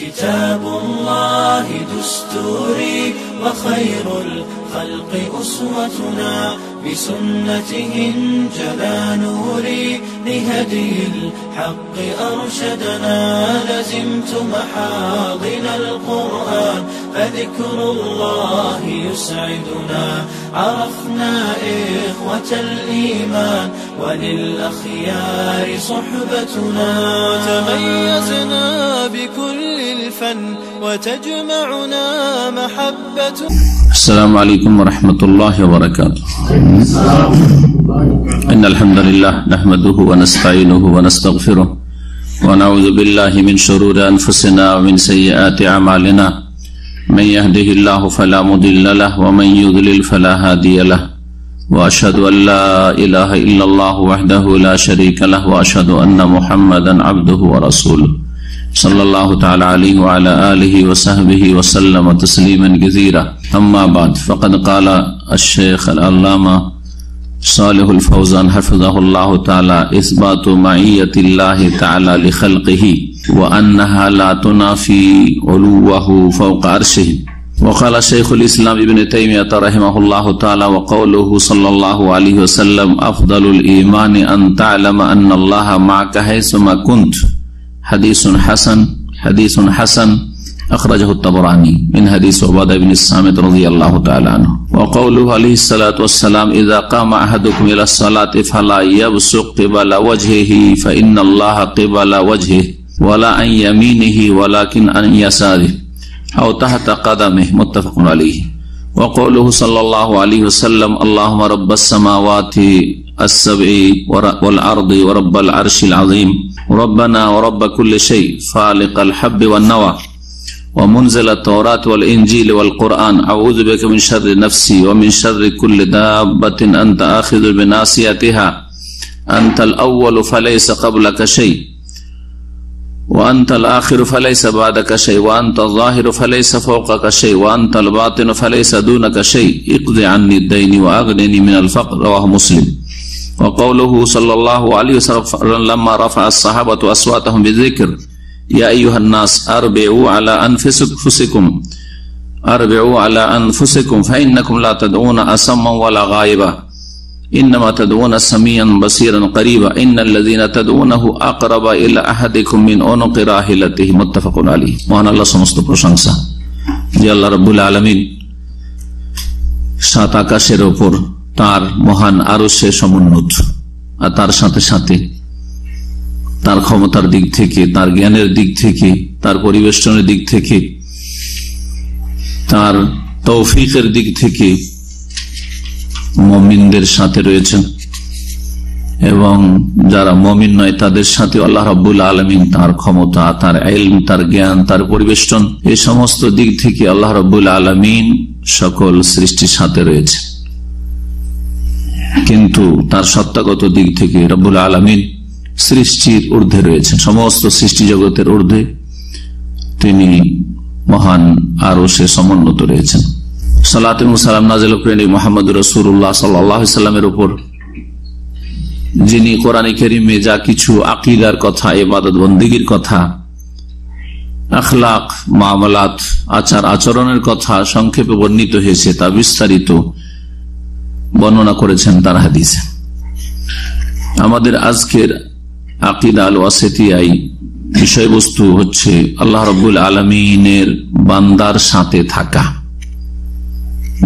كتاب الله دستوري وخير الخلق أسوتنا بسنته انجلى نوري لهدي الحق أرشدنا لزمت محاضن القرآن فذكر الله يسعدنا. عرفنا إخوة الإيمان وللأخيار صحبتنا. تميزنا بكل الفن وتجمعنا محبة. السلام عليكم ورحمة الله وبركاته. إن الحمد لله نحمده ونستعينه ونستغفره ونعوذ بالله من شرور أنفسنا ومن سيئات أعمالنا. من يهده الله فلا مضل له ومن يضلل فلا هادي له. وأشهد أن لا إله إلا الله وحده لا شريك له وأشهد أن محمدا عبده ورسوله. صلى الله تعالى عليه وعلى آله وصحبه وسلم تسليما كثيرا أما بعد فقد قال الشيخ العلامة صالح الفوزان حفظه الله تعالى إثبات معية الله تعالى لخلقه. وأنها لا تنافي علوه فوق عرشه. وقال شيخ الإسلام ابن تيمية رحمه الله تعالى وقوله صلى الله عليه وسلم أفضل الإيمان أن تعلم أن الله معك حيثما كنت. حديث حسن حديث حسن أخرجه الطبراني من حديث عبادة بن الصامت رضي الله تعالى عنه. وقوله عليه الصلاة والسلام إذا قام أحدكم إلى الصلاة فلا يبصق قبل وجهه فإن الله قبل وجهه. ولا عن يمينه ولكن عن يساره. أو تحت قدمه. متفق عليه. وقوله صلى الله عليه وسلم اللهم رب السماوات السبع والأرض ورب العرش العظيم ربنا ورب كل شيء فالق الحب والنوى ومنزل التوراة والإنجيل والقرآن. أعوذ بك من شر نفسي ومن شر كل دابة أنت آخذ بناصيتها. أنت الأول فليس قبلك شيء. وأنت الآخر فليس بعدك شيء وأنت الظاهر فليس فوقك شيء وأنت الباطن فليس دونك شيء. اقضي عني الدين وأغنني من الفقر رواه مسلم. وقوله صلى الله عليه وسلم لما رفع الصحابة أصواتهم بالذكر يا أيها الناس أربعوا على أنفسكم أربعوا على أنفسكم فإنكم لا تدعون أسما ولا غائبا. إنما تدعون سميا بصيرا قريبا إن الذين تدعونه أقرب إلى أحدكم من أنق راحلته متفق عليه মহান আল্লাহ সমস্ত প্রশংসা যে আল্লাহ রব্বুল আলমিন সাত আকাশের ওপর তার মহান আরো সে সমুন্নত আর তার সাথে সাথে তার ক্ষমতার দিক থেকে তার জ্ঞানের দিক থেকে তার পরিবেষ্টনের দিক থেকে তার তৌফিকের দিক থেকে মমিনদের সাথে রয়েছেন এবং যারা মমিন নয়, তাদের সাথে আল্লাহ রাবুল আলমিন তার ক্ষমতা, তার এলম তার জ্ঞান, তার পরিবেষ্টন এই সমস্ত দিক থেকে আল্লাহ রবুল আলমিন সকল সৃষ্টির সাথে রয়েছে। কিন্তু তার সত্তাগত দিক থেকে রব্বুল আলমিন সৃষ্টির ঊর্ধ্বে রয়েছেন সমস্ত সৃষ্টি জগতের ঊর্ধ্বে তিনি মহান আরও সে সমুন্নত রয়েছেন। সালাম নাজিল মোহাম্মদ রসুল্লাহ সাল্লামের উপর, যিনি কোরআনী কেরিমে যা কিছু আকিদার কথা এবাদত বন্দিগির কথা, আখলাক, মামলাত, আচার আচরণের কথা সংক্ষেপে বর্ণিত হয়েছে, তা বিস্তারিত বর্ণনা করেছেন তার হাদিসে। আমাদের আজকের আকিদা আল ওয়াসেতিয়াই বিষয়বস্তু হচ্ছে আল্লাহ রবুল আলমিনের বান্দার সাথে থাকা।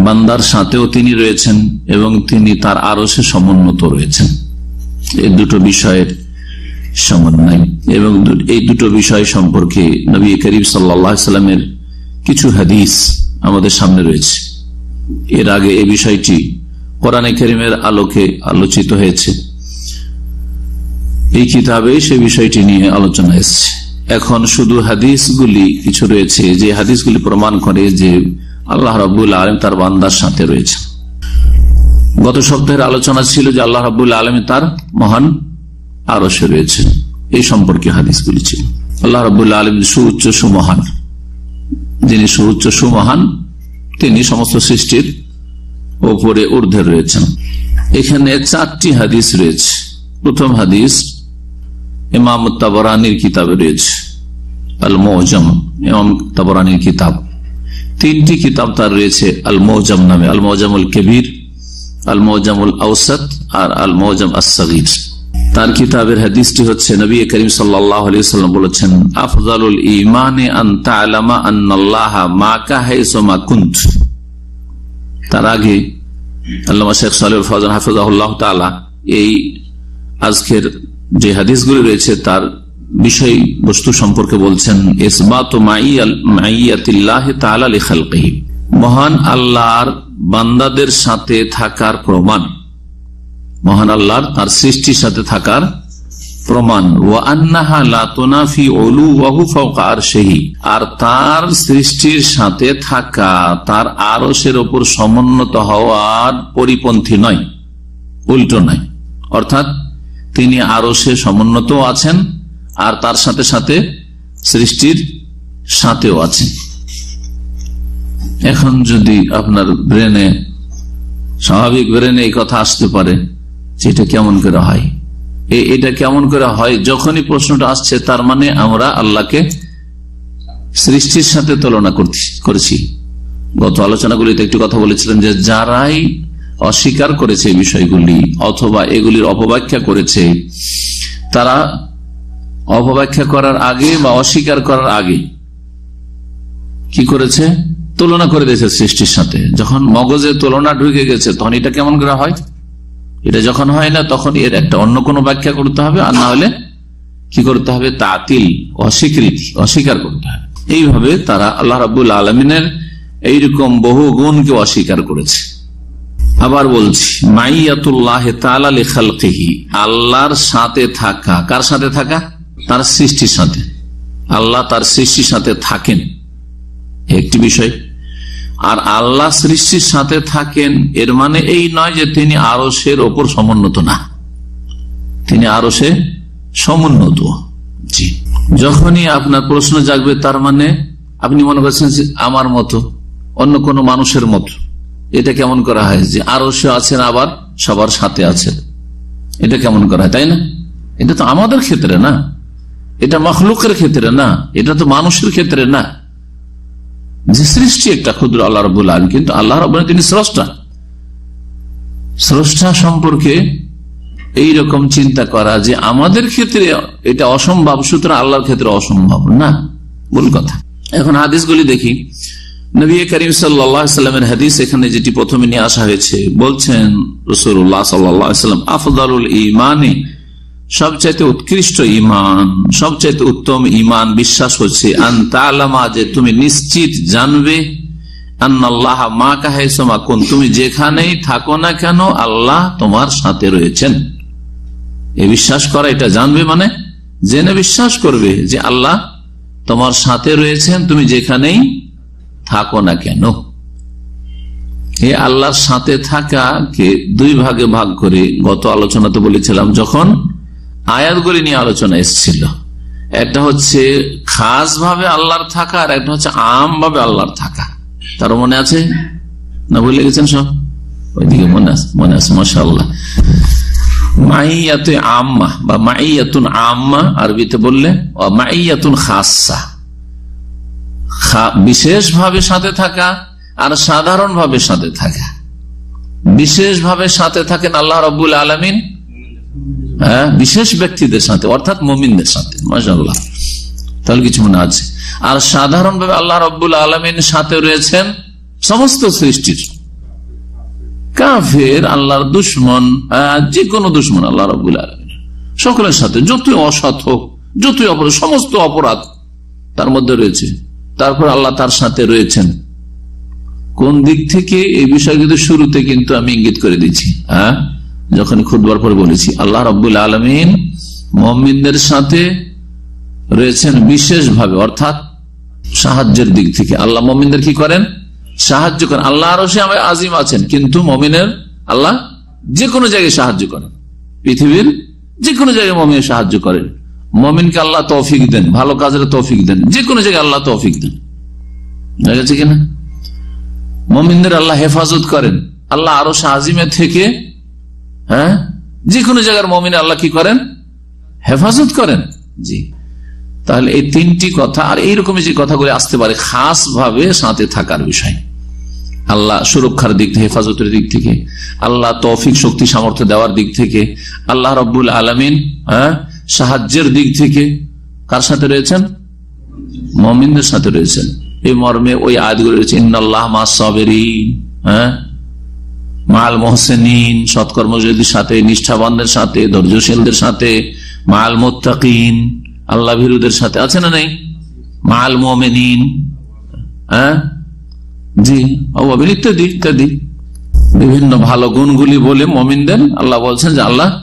বান্দার সাথেও তিনি রয়েছেন এবং তিনি তার আরও সে সমুন্নত রয়েছেন। এই দুটো বিষয়ের সমন্বয় এবং এই দুটো বিষয় সম্পর্কে নবী করিম সাল্লামের কিছু হাদিস আমাদের সামনে রয়েছে। এর আগে এই বিষয়টি কোরআনে করিমের আলোকে আলোচিত হয়েছে। এই কিতাবে সে বিষয়টি নিয়ে আলোচনা এসছে এখন শুধু হাদিসগুলি কিছু রয়েছে, যে হাদিসগুলি প্রমাণ করে যে আল্লাহ রবুল আলম তার বান্দার সাথে রয়েছে। গত সপ্তাহের আলোচনা ছিল যে আল্লাহ রবুল আলম তার মহান আরসে রয়েছে। এই সম্পর্কে হাদিসগুলি ছিল। আল্লাহ রবুল্লা আলম সুউচ্চ সুমহান। যিনি সুউচ্চ সুমহান, তিনি সমস্ত সৃষ্টির ওপরে ঊর্ধ্বে রয়েছেন। এখানে চারটি হাদিস রয়েছে। প্রথম হাদিস ইমাম তাবরানির কিতাবে রয়েছে। আল মৌজম ইমাম তাবরানির কিতাব। তিনটি কিতাব তার রয়েছে আল মৌজম নামে আল মৌজামুল কবির আল মৌজামুল আউসাদ আর আল মৌজাম আসগির তার কিতাবের হাদিসটি হচ্ছে, নবী করিম সাল্লাম বলেছেন, আফজালুল ইমানে তার আগে আল্লামা শেখ সাল ফজান তালা এই আজকের যে হাদিসগুলি রয়েছে, তার বিষয় বস্তু সম্পর্কে বলছেন মহান আল্লাহর বান্দাদের সাথে থাকার প্রমাণ, মহান আল্লাহর তার সৃষ্টির সাথে থাকার প্রমাণ। আর তার সৃষ্টির সাথে থাকা, তার আরসের ওপর সমুন্নত হওয়ার পরিপন্থী নয়, উল্টো নয়। অর্থাৎ তিনি আরও সে সমুন্নত আছেন আর তার সাথে সাথে সৃষ্টির সাথেও আছে। এখন যদি আপনার ব্রেনে, স্বাভাবিক ব্রেনে এই কথা আসতে পারে যে এটা কেমন করে হয়? এটা কেমন করে হয়? যখনই প্রশ্নটা আসছে, তার মানে আমরা আল্লাহকে সৃষ্টির সাথে তুলনা করেছি গত আলোচনাগুলিতে একটু কথা বলেছিলেন যে যারাই অস্বীকার করেছে বিষয়গুলি, অথবা এগুলির অপব্যাখ্যা করেছে, তারা অপব্যাখ্যা করার আগে বা অস্বীকার করার আগে কি করেছে? তুলনা করে দিয়েছে সৃষ্টির সাথে। যখন মগজে তুলনা ঢুকে গেছে, তখন এটা কেমন করে হয়? এটা যখন হয় না, তখন এর একটা অন্য কোনো ব্যাখ্যা করতে হবে, আর না হলে কি করতে হবে? তাতিল, অস্বীকৃতি, অস্বীকার করতে হবে। এইভাবে তারা আল্লাহ রাবুল আলমিনের এইরকম বহু গুণকে অস্বীকার করেছে। আবার বলছি, মাইয়াতুল্লাহ খালকেহি, আল্লাহর সাথে থাকা, কার সাথে থাকা? তার সৃষ্টির সাথে। আল্লাহ তার সৃষ্টির সাথে থাকেন। একটি বিষয়, আর আল্লাহ সৃষ্টির সাথে থাকেন, এর মানে এই নয় যে তিনি আরসের ওপর সমুন্নত না। তিনি আরসে সমুন্নত। জি। যখনই আপনার প্রশ্ন জাগবে, তার মানে আপনি মনে করছেন যে আমার মতো, অন্য কোনো মানুষের মতো। এটা কেমন করা হয় যে আরও সে আছেন, আবার সবার সাথে আছেন এটা কেমন করা হয়, তাই না? এটা তো আমাদের ক্ষেত্রে না। এটা মখলুকের ক্ষেত্রে না, এটা তো মানুষের ক্ষেত্রে না। যে সৃষ্টি একটা ক্ষুদ্র আল্লাহ রবুল আলম কিন্তু আল্লাহ রব তিনি স্রষ্টা। স্রষ্টা সম্পর্কে এই রকম চিন্তা করা যে আমাদের ক্ষেত্রে এটা অসম্ভব, সুতরাং আল্লাহর ক্ষেত্রে অসম্ভব না, ভুল কথা। এখন হাদিসগুলি দেখি। নবী করিম সাল্লামের হাদিস এখানে যেটি প্রথমে নিয়ে আসা হয়েছে, বলছেন রসুল্লাহ সাল্লাম, আফদালুল ইমানে সবচাইতে উৎকৃষ্ট ইমান সবচাইতে উত্তম ইমান বিশ্বাস হচ্ছে আন্তালামা যে তুমি নিশ্চিত জানবে, আন্নাল্লাহ মা কাহে কোন, তুমি যেখানেই থাকো না কেন আল্লাহ তোমার সাথে রয়েছেন। এ বিশ্বাস করা, এটা জানবে মানে? জেনে বিশ্বাস করবে যে আল্লাহ তোমার সাথে রয়েছেন, তুমি যেখানেই থাকো না কেন। এই আল্লাহর সাথে থাকাকে দুই ভাগে ভাগ করে গত আলোচনাতে বলেছিলাম, যখন আয়াতগুলি নিয়ে আলোচনা এসেছিল। একটা হচ্ছে খাস ভাবে আল্লাহর থাকা আর একটা হচ্ছে আম ভাবে আল্লাহর থাকা। তার মনে আছে? না বলে গেছেন সব? ওইদিকে মনে আছে মনে আছে মাসা আল্লাহ আম্মা, বা মাইয়াতুন আম্মা, আরবিতে বললে মাইয়াতুন খাসা বিশেষভাবে সাথে থাকা আর সাধারণ ভাবে সাথে থাকা। বিশেষভাবে সাথে থাকেন আল্লাহ রবুল আলমিন। হ্যাঁ? বিশেষ ব্যক্তিদের সাথে, অর্থাৎ মমিনদের সাথে মাসাল্লাহ তাহলে কিছু মনে আছে? আর সাধারণভাবে আল্লাহ রব্বুল আলমিন সাথে রয়েছেন সমস্ত সৃষ্টির। কাফের, আল্লাহর দুশ্মন যে কোনো দুশ্মন আল্লাহ রব্বুল আলমিন সকলের সাথে, যতই অসৎ হোক, যতই অপরাধ সমস্ত অপরাধ তার মধ্যে রয়েছে। তারপর আল্লাহ তার সাথে রয়েছেন। কোন দিক থেকে? এই বিষয় কিন্তু শুরুতে কিন্তু আমি ইঙ্গিত করে দিচ্ছি হ্যাঁ? যখন খুদবার পরে বলেছি আল্লাহ রব্বুল আলমিন মমিনদের সাথে রয়েছেন বিশেষভাবে, অর্থাৎ সাহায্যের দিক থেকে। আল্লাহ মমিনদের কি করেন? সাহায্য করেন। আল্লাহ আরও সে আজিম আছেন, কিন্তু মমিনের আল্লাহ যে কোনো জায়গায় সাহায্য করেন। পৃথিবীর যে কোনো জায়গায় মমিনের সাহায্য করেন মমিনকে আল্লাহ তৌফিক দেন, ভালো কাজের তৌফিক দেন যে কোনো জায়গায় আল্লাহ তৌফিক দেন। দেখা গেছে কিনা? মমিনদের আল্লাহ হেফাজত করেন। আল্লাহ আরও আজিমের থেকে হ্যাঁ? যে কোনো জায়গার মমিন আল্লাহ কি করেন? হেফাজত করেন। জি। তাহলে এই তিনটি কথা, আর এইরকমই যে কথাগুলি আসতে পারে খাস ভাবে সাথে থাকার বিষয়। আল্লাহ সুরক্ষার দিক থেকে, হেফাজতের দিক থেকে, আল্লাহ তৌফিক, শক্তি, সামর্থ্য দেওয়ার দিক থেকে, আল্লাহ রব্বুল আলমিন হ্যাঁ সাহায্যের দিক থেকে কার সাথে রয়েছেন? মমিনদের সাথে রয়েছেন। এই মর্মে ওই আয়াতগুলো রয়েছে ইন্নআল্লাহ মা সবেরি হ্যাঁ মাল মোহসেনিন সৎকর্মযোগীর সাথে, নিষ্ঠাবানদের সাথে, ধৈর্যশীলদের সাথে, মাল মোত্তাকিন, আল্লাহ ভিরুদের সাথে, আছে না নেই? মাল মোমেনিন হ্যাঁ? জি ইত্যাদি ইত্যাদি। বিভিন্ন ভালো গুণগুলি বলে মমিনদের, আল্লাহ বলছেন যে আল্লাহ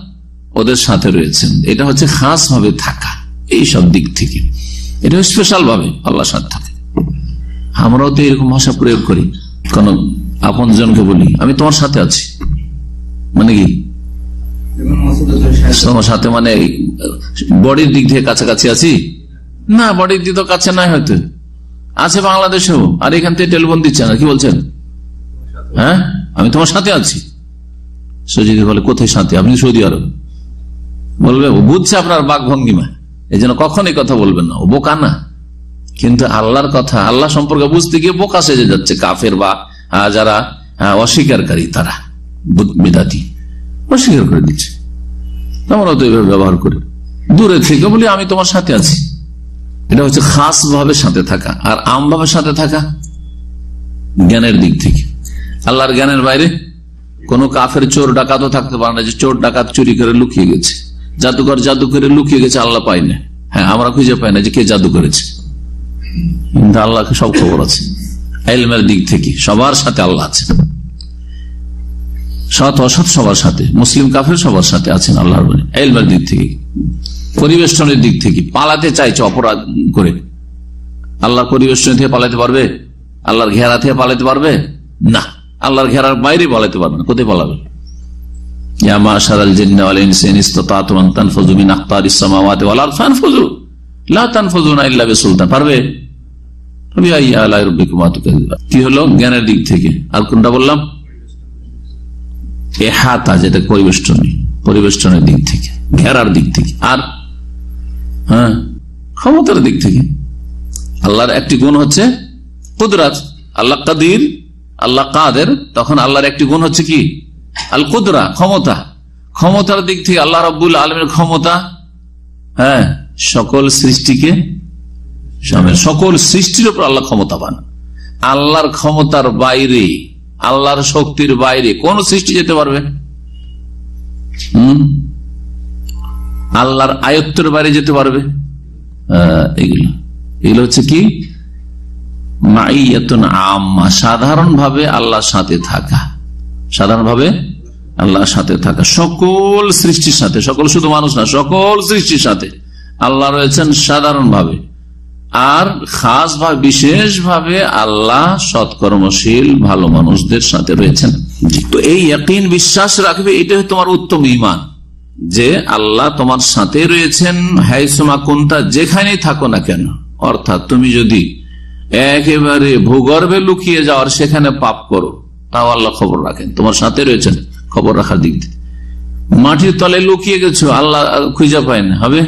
ওদের সাথে রয়েছেন। এটা হচ্ছে খাস ভাবে থাকা এই সব দিক থেকে। এটা স্পেশাল ভাবে আল্লাহ সাথে থাকে। আমরাও তো এরকম ভাষা প্রয়োগ করি। কোন আপন জনকে বলি, আমি তোমার সাথে আছি। মানে কি? তোমার সাথে মানে বডির দিক থেকে কাছাকাছি আছি? না, বডির দিক তো কাছে নাই হয়তো। আছে বাংলাদেশেও, আর এখান থেকে টেলিফোন দিচ্ছে না, কি বলছেন? হ্যাঁ? আমি তোমার সাথে আছি। সজিদি বলে, কোথায় সাথে? আপনি সৌদি আরব। বলবে বুঝছে আপনার বাঘ ভঙ্গিমা। এই জন্য কখন এই কথা বলবেন না। ও বোকা না। কিন্তু আল্লাহর কথা, আল্লাহ সম্পর্কে বুঝতে গিয়ে বোকা সেজে যাচ্ছে, কাফের বা যারা আহ, অস্বীকারী তারা বিদাতি অস্বীকার করে দিচ্ছে। আমরাও তো এইভাবে ব্যবহার করি। দূরে থেকে বলি আমি তোমার সাথে আছি। এটা হচ্ছে খাস ভাবে সাথে থাকা আর আম ভাবে সাথে থাকা জ্ঞানের দিক থেকে। আল্লাহর জ্ঞানের বাইরে কোন কাফের চোর ডাকাতও থাকতে পারে না যে চোর ডাকাত চুরি করে লুকিয়ে গেছে। জাদুকর জাদু করে লুকিয়ে গেছে আল্লাহ পাই না। হ্যাঁ আমরা খুঁজে পাই না যে কে জাদু করেছে। কিন্তু আল্লাহকে সব খবর আছে। এলমের দিক থেকে, সবার সাথে আল্লাহ আছে সৎ, অসৎ সবার সাথে, মুসলিম, কাফের সবার সাথে আছেন আল্লাহর এলমের দিক থেকে, পরিবেষ্টনের দিক থেকে, পালাতে চাইছে অপরাধ করে। আল্লাহর পরিবেষ্টন থেকে পালাতে পারবে? আল্লাহর ঘেরা থেকে পালাতে পারবে? না। আল্লাহর ঘেরার বাইরে পালাতে পারবে না। কোথায় পালাবে? পারবে তবে আই আলাই রাব্বিকুমা তুকাযিবা কি হলো? জ্ঞানের দিক থেকে। আর কোনটা বললাম? এহাতা, যেটা পরিবেষ্টনী, পরিবেষ্টনের দিক থেকে, ঘেরার দিক থেকে। আর হ্যাঁ ক্ষমতার দিক থেকে। আল্লাহর একটি গুণ হচ্ছে কুদরাত। আল্লাহ কাদির, আল্লাহ কাদের। তখন আল্লাহর একটি গুণ হচ্ছে কি? আল কুদরা, ক্ষমতা। ক্ষমতার দিক থেকে আল্লাহ রব্বুল আলমের ক্ষমতা হ্যাঁ সকল সৃষ্টিকে সকল সৃষ্টির উপর আল্লাহ ক্ষমতা পান আল্লাহর ক্ষমতার বাইরে, আল্লাহর শক্তির বাইরে কোন সৃষ্টি যেতে পারবে আল্লাহর আয়ত্তের বাইরে যেতে পারবে? এগুলো। এগুলো হচ্ছে কি? আম্মা সাধারণ ভাবে আল্লাহর সাথে থাকা। সাধারণ ভাবে আল্লাহর সাথে থাকা। সকল সৃষ্টির সাথে, সকল শুধু মানুষ না, সকল সৃষ্টির সাথে আল্লাহ রয়েছেন সাধারণ ভাবে আর খাস বা বিশেষ ভাবে আল্লাহ সৎকর্মশীল ভালো মানুষদের সাথে রয়েছেন। তো এই একদিন বিশ্বাস রাখবে এটাই তোমার উত্তম ইমান যে আল্লাহ তোমার সাথে রয়েছেন হাইসুমা কোনটা যেখানেই থাকো না কেন। অর্থাৎ তুমি যদি একেবারে ভূগর্ভে লুকিয়ে যাওয়ার সেখানে পাপ করো তাও আল্লাহ খবর রাখেন। তোমার সাথে রয়েছেন খবর রাখার দিক দিয়ে। মাটির তলে লুকিয়ে গেছো আল্লাহ খুঁজে পায় না হবে?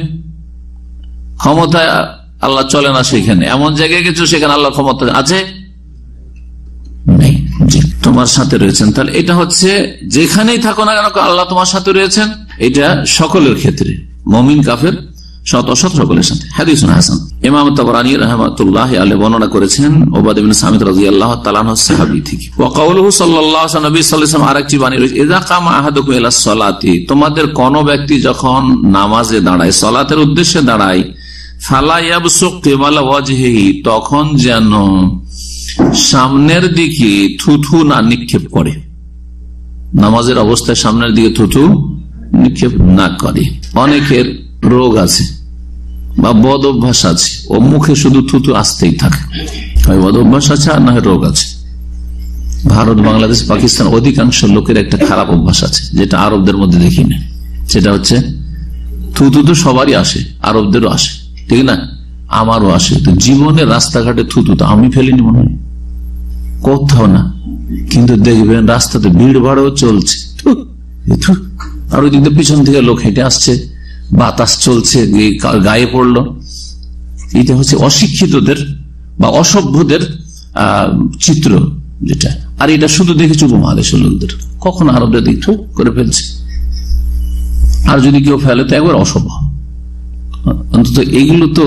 ক্ষমতায় আল্লাহ চলে না সেখানে। এমন জায়গায় গেছো সেখানে আল্লাহ ক্ষমতা আছে? তোমার সাথে রয়েছেন। তাহলে এটা হচ্ছে যেখানেই থাকো না কেন, আল্লাহ তোমার সাথে রয়েছেন? এটা সকলের ক্ষেত্রে। মমিন, কাফের তোমাদের কোন ব্যক্তি যখন নামাজে দাঁড়ায়, সালাতের উদ্দেশ্যে দাঁড়ায় তখন যেন সামনের দিকে থুথু না নিক্ষেপ করে। নামাজের অবস্থায় সামনের দিকে থুথু নিক্ষেপ না করে। অনেকের রোগ আছে বা বদ অভ্যাস আছে, ও মুখে শুধু থুতু আসতেই থাকে। হয় বদ অভ্যাস আছে আর না হয় রোগ আছে। ভারত, বাংলাদেশ, পাকিস্তান অধিকাংশ লোকের একটা খারাপ অভ্যাস আছে, যেটা আরবদের মধ্যে দেখি না সেটা হচ্ছে থুতু তো সবারই আসে, আরবদেরও আসে। ঠিক না? আমারও আসে। তো জীবনে রাস্তাঘাটে থুতু তো আমি ফেলিনি মনে হয়। কোথাও না। কিন্তু দেখবেন রাস্তাতে ভিড় ভাড়ও চলছে। আর ওই দিক পিছন থেকে লোক হেঁটে আসছে। বাতাস চলছে, গায়ে পড়ল। এটা হচ্ছে অশিক্ষিতদের বা অসভ্যদের চিত্র যেটা। আর এটা শুধু দেখেছি উপমহাদেশের লোকদের। কখন আরবদের দিক করে ফেলছে। আর যদি কেউ ফেলে, তো একবার অসভ্য। অন্তত এগুলো তো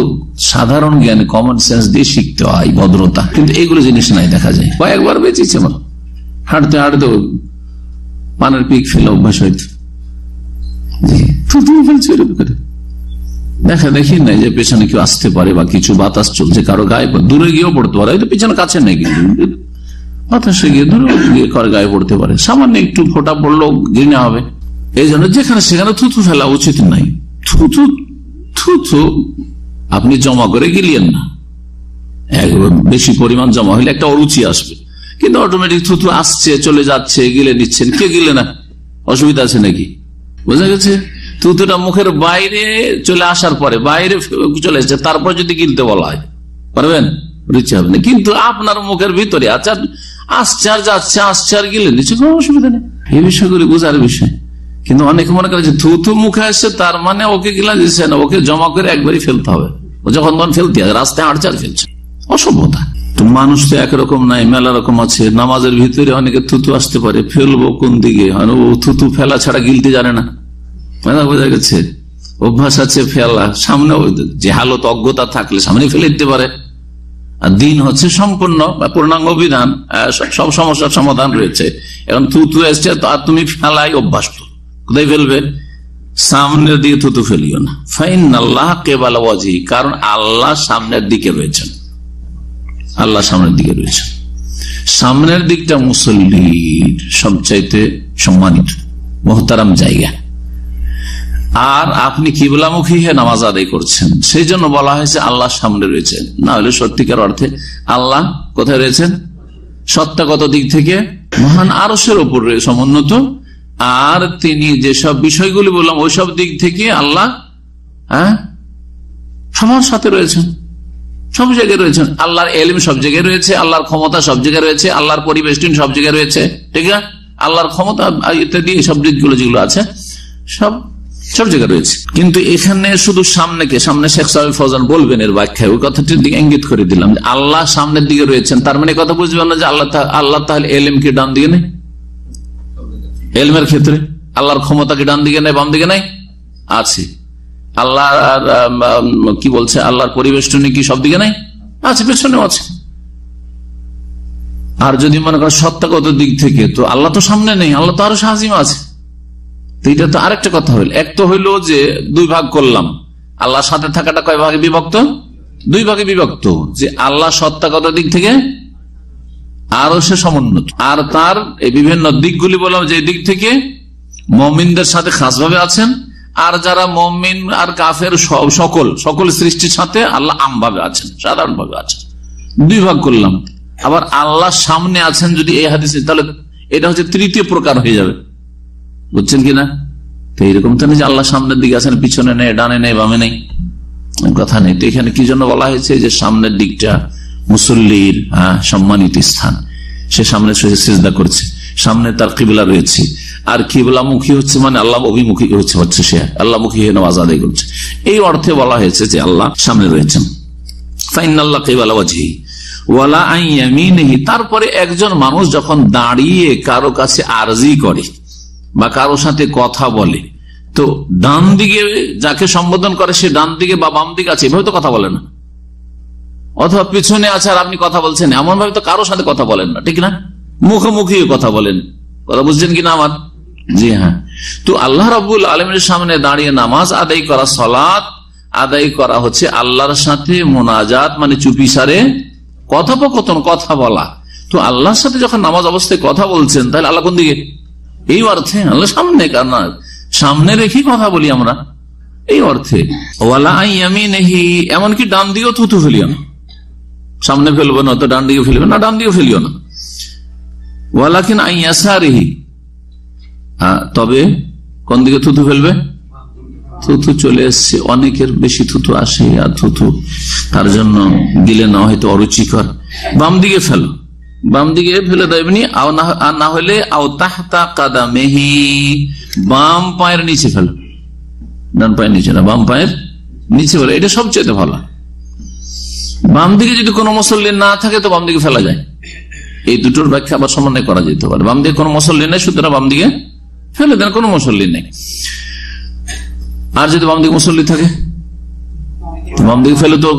সাধারণ জ্ঞান কমন সেন্স দিয়ে শিখতে হয়, ভদ্রতা। কিন্তু এগুলো জিনিস নাই, দেখা যায়। কয়েকবার বেঁচেছে আমার হাঁটতে হাঁটতে পানের পিক ফেলে অভ্যাস হইতো। দেখা দেখি নাই যে পেছনে কেউ আসতে পারে বা কিছু বাতাস চলছে, কারও গায়ে দূরে গিয়েও পড়তে পারে, হয়তো পেছনে কাছে নেই বাতাসে গিয়ে দূরে গিয়ে কারও গায়ে পড়তে পারে। সামান্য একটু ফোটা পড়লেও ঘৃণা হবে। এই জন্য যেখানে সেখানে থুতু ফেলা উচিত নাই। থুতু থুতু আপনি জমা করে গিলিয়েন না। বেশি পরিমাণ জমা হলে একটা অরুচি আসবে। কিন্তু অটোমেটিক থুতু আসছে, চলে যাচ্ছে, গিলে নিচ্ছেন। কে গিলে না? অসুবিধা আছে নাকি? বোঝা গেছে? থুতুটা মুখের বাইরে চলে আসার পরে, বাইরে চলে এসেছে, তারপর যদি গিলতে বলা হয়, পারবেন? রুচি হবে না। কিন্তু আপনার মুখের ভিতরে আচ্ছা আসছে আর যাচ্ছে, আসছে আর গিলে নিচ্ছে, কোনো অসুবিধা নেই। এই বিষয়গুলি বোঝার বিষয়। কিন্তু অনেকে মনে করে থুতু মুখে আসছে, তার মানে ওকে গিলা দিচ্ছে না, ওকে জমা করে একবারই ফেলতে হবে। ও যখন তখন ফেলতে হবে, রাস্তায় আর ফেলছে। অসভ্যতা। মানুষ তো একরকম নাই, মেলা রকম আছে। নামাজের ভিতরে অনেকে থুতু আসতে পারে। ফেলব কোন দিকে? ও থুতু ফেলা ছাড়া গিলতে জানে না। মানে বোঝা গেছে, অভ্যাস আছে ফেলা। সামনে যে হালত অজ্ঞতা থাকলে সামনে ফেলে দিতে পারে। আর দিন হচ্ছে সম্পূর্ণ বা পূর্ণাঙ্গ বিধান সব- সমস্যার সমাধান রয়েছে। এখন থুতু এসছে আর তুমি ফেলাই অভ্যাস তো কোথায় ফেলবে, সামনের দিকে থুতু ফেলিও না। ফাইন আল্লাহ কেবাল ওয়াজি কারণ আল্লাহ সামনের দিকে রয়েছেন। আল্লাহ সামনের দিকে রয়েছেন। সামনের দিকটা মুসল্লির সবচাইতে সম্মানিত, মোহতারাম জায়গা। আর আপনি কিবলামুখী হয়ে নামাজ আদায় করছেন সেই জন্য বলা হয়েছে আল্লাহ সামনে রয়েছেন। না হলে সত্যিকার অর্থে আল্লাহ কোথায় রয়েছেন? সত্তাগত দিক থেকে মহান আরসের ওপর রয়েছে সমুন্নত আর তিনি যেসব বিষয়গুলি বললাম, ওইসব দিক থেকে আল্লাহ হ্যাঁ? সবার সাথে রয়েছেন। সব জায়গায় রয়েছেন। আল্লাহর এলিম সব জায়গায় রয়েছে, আল্লাহর ক্ষমতা সব জায়গায় রয়েছে, আল্লাহর পরিবেশন সব জায়গায় রয়েছে, ঠিক না? আল্লাহর ক্ষমতা ইত্যাদি সব দিকগুলো যেগুলো আছে, সব সব জায়গায় রয়েছে। কিন্তু এখানে শুধু সামনেকে সামনে শেখ সাহেব ফৌজান বলবেন এর ব্যাখ্যায় ওই কথাটির দিকে ইঙ্গিত করে দিলাম আল্লাহ সামনের দিকে রয়েছেন। তার মানে কথা বুঝবেন না যে আল্লাহ আল্লাহ তাহলে এলিম কি ডান দিকে নেই। এলমের ক্ষেত্রে আল্লাহর ক্ষমতা কি ডান দিকে নেই, বাম দিকে নেই? আছে। আল্লাহ কি বলছে? আল্লাহর পরিবেষ্টনী কি সব দিকে নাই? আছে, পেছনেও আছে। আর যদি মনে করেন সত্তাগত দিক থেকে, তো আল্লাহ তো সামনে নেই, আল্লাহ তো আরও সাহায্য আছে। তো এটা তো আরেকটা কথা হইল এক তো হইল যে দুই ভাগ করলাম। আল্লাহর সাথে থাকাটা কয় ভাগে বিভক্ত? দুই ভাগে বিভক্ত। যে আল্লাহ সত্তাগত দিক থেকে আরও সে সমুন্নত। আর তার এই বিভিন্ন দিকগুলি বললাম যে দিক থেকে মমিনদের সাথে খাসভাবে আছেন, আর যারা মমিন আর কাফের সকল সকল সৃষ্টির সাথে আল্লাহ আমভাবে আছেন, সাধারণভাবে আছেন। দুই ভাগ করলাম। আবার আল্লাহ সামনে আছেন যদি এই হাদিসে, তাহলে এটা হচ্ছে তৃতীয় প্রকার হয়ে যাবে। বুঝছেন কিনা? তো এইরকম তো নেই যে আল্লাহ সামনের দিকে আছেন, পিছনে নেই, ডানে নেই, বামে নেই। কথা নেই। তো এখানে কি জন্য বলা হয়েছে যে সামনের দিকটা মুসল্লির হ্যাঁ, সম্মানিত স্থান। সে সামনে চেষ্টা করছে। সামনে তার কিবলা রয়েছে। আর কিবলামুখী হচ্ছে মানে আল্লাহ অভিমুখী হচ্ছে হচ্ছে সে। আল্লাহমুখী হয়ে নামাজ আদায় করছে। এই অর্থে বলা হয়েছে যে আল্লাহ সামনে রয়েছেন। তারপরে একজন মানুষ যখন দাঁড়িয়ে কারও কাছে আরজি করে বা কারও সাথে কথা বলে তো ডান দিকে যাকে সম্বোধন করে সে ডান দিকে বা বাম দিকে আছে এভাবে তো কথা বলে না। অথবা পিছনে আছে আর আপনি কথা বলছেন এমন ভাবে তো কারোর সাথে কথা বলেন না, ঠিক না? মুখোমুখি কথা বলেন। কথা বুঝছেন কিনা আমার? জি হ্যাঁ। তো আল্লাহ রাবুল আলমের সামনে দাঁড়িয়ে নামাজ আদায় করা সলাৎ আদায় করা হচ্ছে আল্লাহর সাথে মোনাজাত মানে চুপিসারে কথোপকথন, কথা বলা। তো আল্লাহর সাথে যখন নামাজ অবস্থায় কথা বলছেন, তাহলে আল্লাহ কোন দিকে? এই অর্থে, আল্লাহ সামনে, কারণ সামনে রেখে কথা বলি আমরা। এই অর্থে, ওয়ালা এমনকি ডান দিকেও থুতু ফেলিও না সামনে ফেলব না, তো ডান দিকে ফেলবে না, ডান দিকে ফেলিও না। ওয়ালাকিন আইয়াসারিহি তবে কোন দিকে থুতু ফেলবে? থুতু চলে এসছে, অনেকের বেশি থুতু আসে আর থুতু তার জন্য দিলে না, হয়তো অরুচিকর। বাম দিকে ফেলো, বাম দিকে ফেলে দেবনি আর না হলে আও তাহতা কাদা মেহি বাম পায়ের নিচে ফেলো। ডান পায়ের নিচে না, বাম পায়ের নিচে ফেলো, এটা সবচেয়ে ভালো। বাম দিকে যদি কোনো মুসল্লি না থাকে, তো বাম দিকে ফেলা যায়। এই দুটোর ব্যাখ্যা আবার সমন্বয় করা যেতে পারে। বাম দিকে কোনো মুসল্লি নেই, সুতরাং বাম দিকে ফেলে দেন, কোনো মুসল্লি নেই। আর যদি বাম দিকে মুসল্লি থাকে বাম দিকে ফেলে তো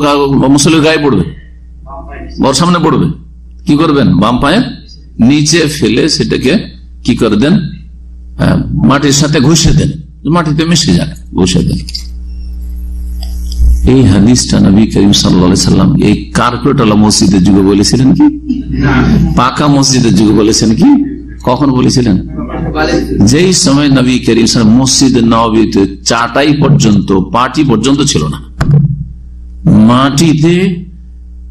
মুসল্লির গায়ে পড়বে। বর সামনে পড়বে। কি করবেন? বাম পায়ের নিচে ফেলে সেটাকে কি করে দেন? মাটির সাথে ঘষে দেন। মাটিতে মিশে যাক ঘষে দেন। এই হাদিসটা নবী করিম সাল্লাম এই কার্পেট মসজিদের যুগে বলেছিলেন কি? পাকা মসজিদের যুগে বলেছেন কি? কখন বলেছিলেন? যেই সময় নবী করিম মসজিদ নবীতে চাটাই পর্যন্ত, পাটি পর্যন্ত ছিল না। মাটিতে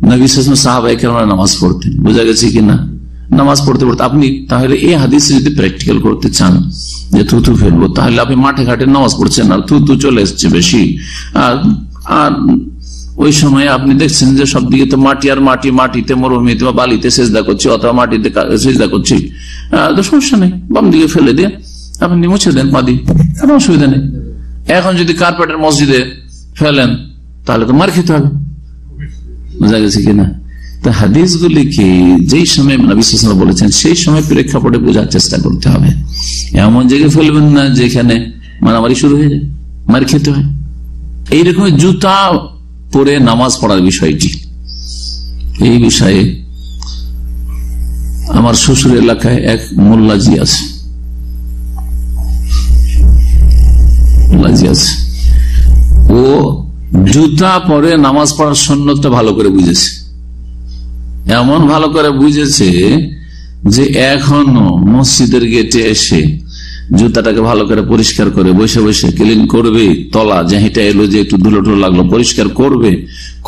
নবী সাহাবাই নামাজ পড়তেন। বোঝা গেছে কিনা নামাজ পড়তে পড়তে আপনি তাহলে এই হাদিসে যদি প্র্যাকটিক্যাল করতে চান যে থুতু ফেলব, তাহলে আপনি মাঠে ঘাটে নামাজ পড়ছেন আর থুতু চলে এসছে বেশি। আর আর ওই সময় আপনি দেখছেন যে সব দিকে তো মাটি আর মাটি, মাটিতে মরুভূমিতে বা বালিতে সেজদা করছি, অথবা মাটিতে সেজদা করছি। তো সমস্যা নেই, বাম দিকে ফেলে দিয়ে আপনি মুছে দেন পা কোনো অসুবিধা নেই। এখন যদি কার্পেটের মসজিদে ফেলেন, তাহলে তো মার খেতে হবে। বোঝা গেছে কিনা? তো হাদিস গুলিকে যেই সময় বিশ্বাস বলেছেন, সেই সময় প্রেক্ষাপটে বোঝার চেষ্টা করতে হবে। এমন জায়গায় ফেলবেন না যেখানে মারামারি শুরু হয়ে যায়, মার খেতে হয়। এইরকম জুতা পরে নামাজ পড়ার বিষয়টি। এই বিষয়ে আমার শ্বশুর এলাকায় এক মোল্লাজি আছে। ও জুতা পরে নামাজ পড়ার সন্ন্যতটা ভালো করে বুঝেছে। এমন ভালো করে বুঝেছে যে এখনও মসজিদের গেটে এসে জুতাটাকে ভালো করে পরিষ্কার করে বসে বসে ক্লিন করবে, তলা যেটা এলো যে একটু ধুলো টুলো লাগল পরিষ্কার করবে,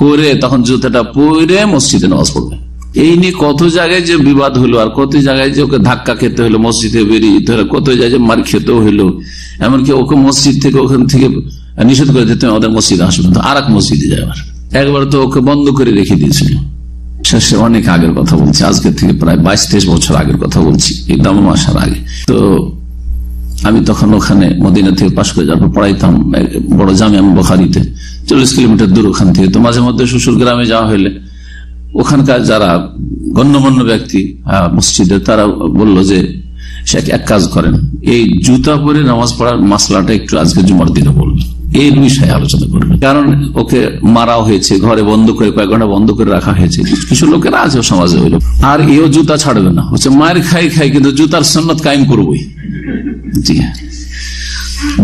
করে তখন জুতাটা পরে মসজিদে নামাজ পড়বে। এই নিয়ে কত জায়গায় যে বিবাদ হলো আর কত জায়গায় যে ওকে ধাক্কা খেতে হলো, মসজিদে বেরিয়ে হলো, কত জায়গায় মার খেতেও হইল এমনকি ওকে মসজিদ থেকে ওখান থেকে নিষেধ করে দিতে আমাদের মসজিদে আসবে আর এক মসজিদে যাবার একবার তো ওকে বন্ধ করে রেখে দিয়েছিল। শেষে অনেক আগের কথা বলছি আজকে থেকে প্রায় বাইশ তেইশ বছর আগের কথা বলছি, এই দাম আসার আগে। তো আমি তখন ওখানে মদিনা থেকে পাশ করে যাওয়ার পড়াইতাম বড় জামে আমি বখারিতে। চল্লিশ কিলোমিটার দূর ওখান থেকে। তো মাঝে মধ্যে শ্বশুর গ্রামে যাওয়া হইলে ওখানকার যারা গণ্যমান্য ব্যক্তি মসজিদে, তারা বলল যে, সে এক কাজ করেন। এই জুতা পরে নামাজ পড়ার মাসলাটা একটু আজকে জুমার দিনে বলবেন এই বিষয়ে আলোচনা করবে। কারণ ওকে মারাও হয়েছে, ঘরে বন্ধ করে, কয়েক ঘণ্টা বন্ধ করে রাখা হয়েছে। কিছু লোকেরা আছে সমাজে হইল আর এও জুতা ছাড়বে না। হচ্ছে মায়ের খাই খাই, কিন্তু জুতার সন্ন্যত কায়েম করবই।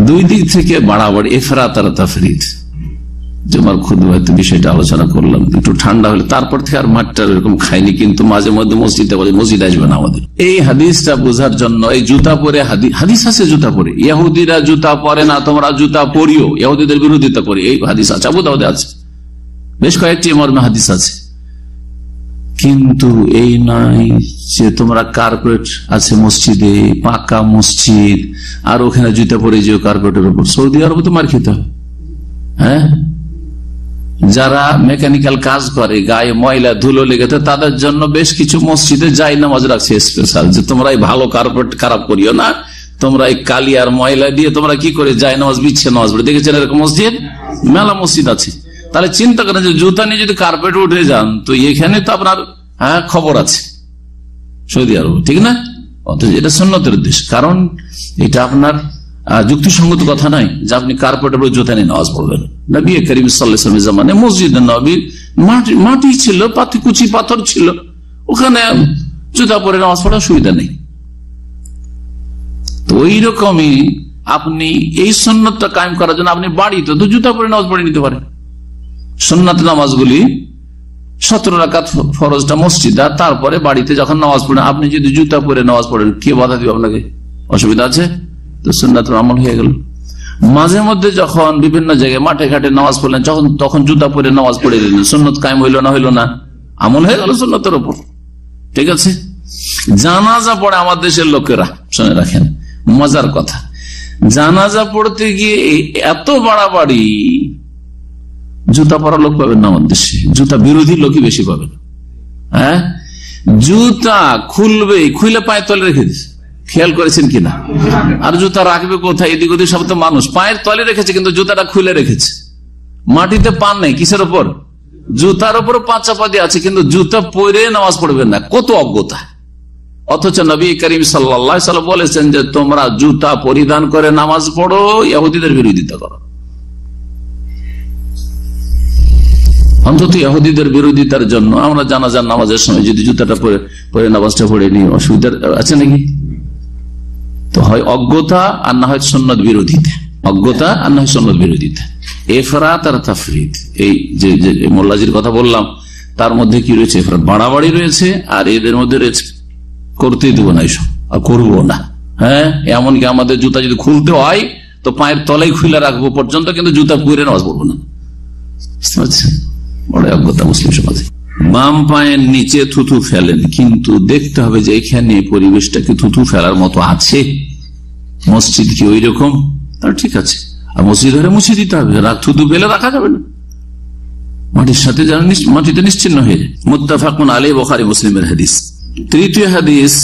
দুই দিক থেকে বাড়াবাড়ি এফরা তারা তাফরিদ। জমার খুদ বিষয়টা আলোচনা করলাম, একটু ঠান্ডা হলে তারপর থেকে আর মাঠটা এরকম খাইনি কিন্তু মাঝে মধ্যে মসজিদে বলে, মসজিদ আসবে না আমাদের। এই হাদিসটা বোঝার জন্য, এই জুতা পরে হাদিস আছে জুতা পরে। ইহুদিরা জুতা পরে না, তোমরা জুতা পরিও। ইহুদিদের বিরোধিতা করে, এই হাদিস আছে, আবু দাউদে আছে। বেশ কয়েকটি মর্মে হাদিস আছে। কিন্তু এই নয় যে তোমরা কার্পেট আছে মসজিদে, পাকা মসজিদ, আর ওখানে জুতা পরে যে কার্পেটের উপর। সৌদি আরব তো মার খেতে হ্যাঁ। যারা মেকানিক্যাল কাজ করে, গায়ে ময়লা, ধুলো লেগেছে তাদের জন্য বেশ কিছু মসজিদে যাই নামাজ রাখছে স্পেশাল যে তোমরা এই ভালো কার্পেট খারাপ করিও না তোমরা এই কালি আর ময়লা দিয়ে তোমরা কি করে যাই নামাজ বিচ্ছে নামাজ পড়ে দেখেছেন এরকম মসজিদ? মেলা মসজিদ আছে। তাহলে চিন্তা করেন যে জুতা নিয়ে যদি কার্পেট উঠে যান, তো এখানে তো আপনার হ্যাঁ খবর আছে। সৌদি আরব, ঠিক না? অথচ এটা সন্ন্যতের দেশ কারণ এটা আপনার যুক্তিসঙ্গত কথা নাই যে আপনি কার্পেটের উপর জুতা নিয়ে নামাজ পড়বেন। নবী করিম জামানে মসজিদ নবীর মাটি মাটি ছিল, পাতি, কুচি, পাথর ছিল। ওখানে জুতা পরে নামাজ পড়ার সুবিধা নেই। তো ওই রকমই আপনি এই সন্ন্যতটা কায়েম করার জন্য আপনি বাড়িতে তো জুতা পরে নামাজ পড়ে নিতে পারেন। সন্ন্যত নামাজগুলি সতেরো রাকাত ফরজটা মসজিদ আর তারপরে বাড়িতে যখন নামাজ পড়েন, আপনি যদি জুতা পরে নামাজ পড়েন, কে বাধা দিবে আপনাকে? অসুবিধা আছে? তো সুন্নাত আমল হয়ে গেল। মাঝে মধ্যে যখন বিভিন্ন জায়গায় মাঠে ঘাটে নামাজ পড়লেন, যখন তখন জুতা পরে নামাজ পড়ে দিলেন সুন্নত কায়েম হইল না হইল না। আমল হয়ে গেল সুন্নতের ওপর ঠিক আছে? জানাজা পড়ে আমার দেশের লোকেরা, শুনে রাখেন, মজার কথা। জানাজা পড়তে গিয়ে এত বাড়াবাড়ি জুতা পরা লোক পাবেন না আমার দেশে। জুতা বিরোধী লোকই বেশি পাবেন। হ্যাঁ? জুতা খুলবে খুলে পায়ে তলে রেখে দিচ্ছে খেয়াল করেছেন কিনা? আর জুতা রাখবে কোথায়? এদিক ওদিক সব তো মানুষ। পায়ের তলে রেখেছে, কিন্তু জুতাটা খুলে রেখেছে। মাটিতে পান নেই, কিসের ওপর? জুতার ওপর পাঁচ চাপাতি আছে, কিন্তু জুতা পরে নামাজ পড়বেন না। কত অজ্ঞতা। অথচ নবী করিম সাল্লা বলেছেন যে, তোমরা জুতা পরিধান করে নামাজ পড়ো, ইহুদিদের বিরোধিতা করো। অন্তত ইহুদিদের বিরোধিতার জন্য আমরা জানাজার নামাজের সময় যদি জুতাটা পরে পরে নামাজটা পড়ে নিই অসুবিধা আছে নাকি? তো হয় অজ্ঞতা আর না হয় সন্ন্যত বিরোধিতা। অজ্ঞতা আর না হয় সন্ন্যত বিরোধিতা। এফরাত আর তাফরিদ এই যে মোল্লাজির কথা বললাম, তার মধ্যে কি রয়েছে? এফরাত বাড়াবাড়ি রয়েছে আর এদের মধ্যে রয়েছে, করতেই দেবো না এইসব আর করব না। হ্যাঁ? এমনকি আমাদের জুতা যদি খুলতে হয়, তো পায়ের তলাই খুলে রাখব পর্যন্ত কিন্তু জুতা পুরে নামাজ পড়ব না। বুঝতে বড় অজ্ঞতা মুসলিম সমাজে। বাম পায়ের নিচে থুতু ফেলেন, কিন্তু দেখতে হবে যে এখানে পরিবেশটাকে থুতু ফেলার মতো আছে। মসজিদ কি ওই রকম তার ঠিক আছে। আর মসজিদ ধরে মুছে দিতে হবে থুতু ফেলে রাখা যাবে না। মাটির সাথে যেন মাটিতে নিশ্চিন্ন হয়ে যায়। মুত্তাফাকুন আলী বখারি মুসলিমের হাদিস। তৃতীয় হাদিস,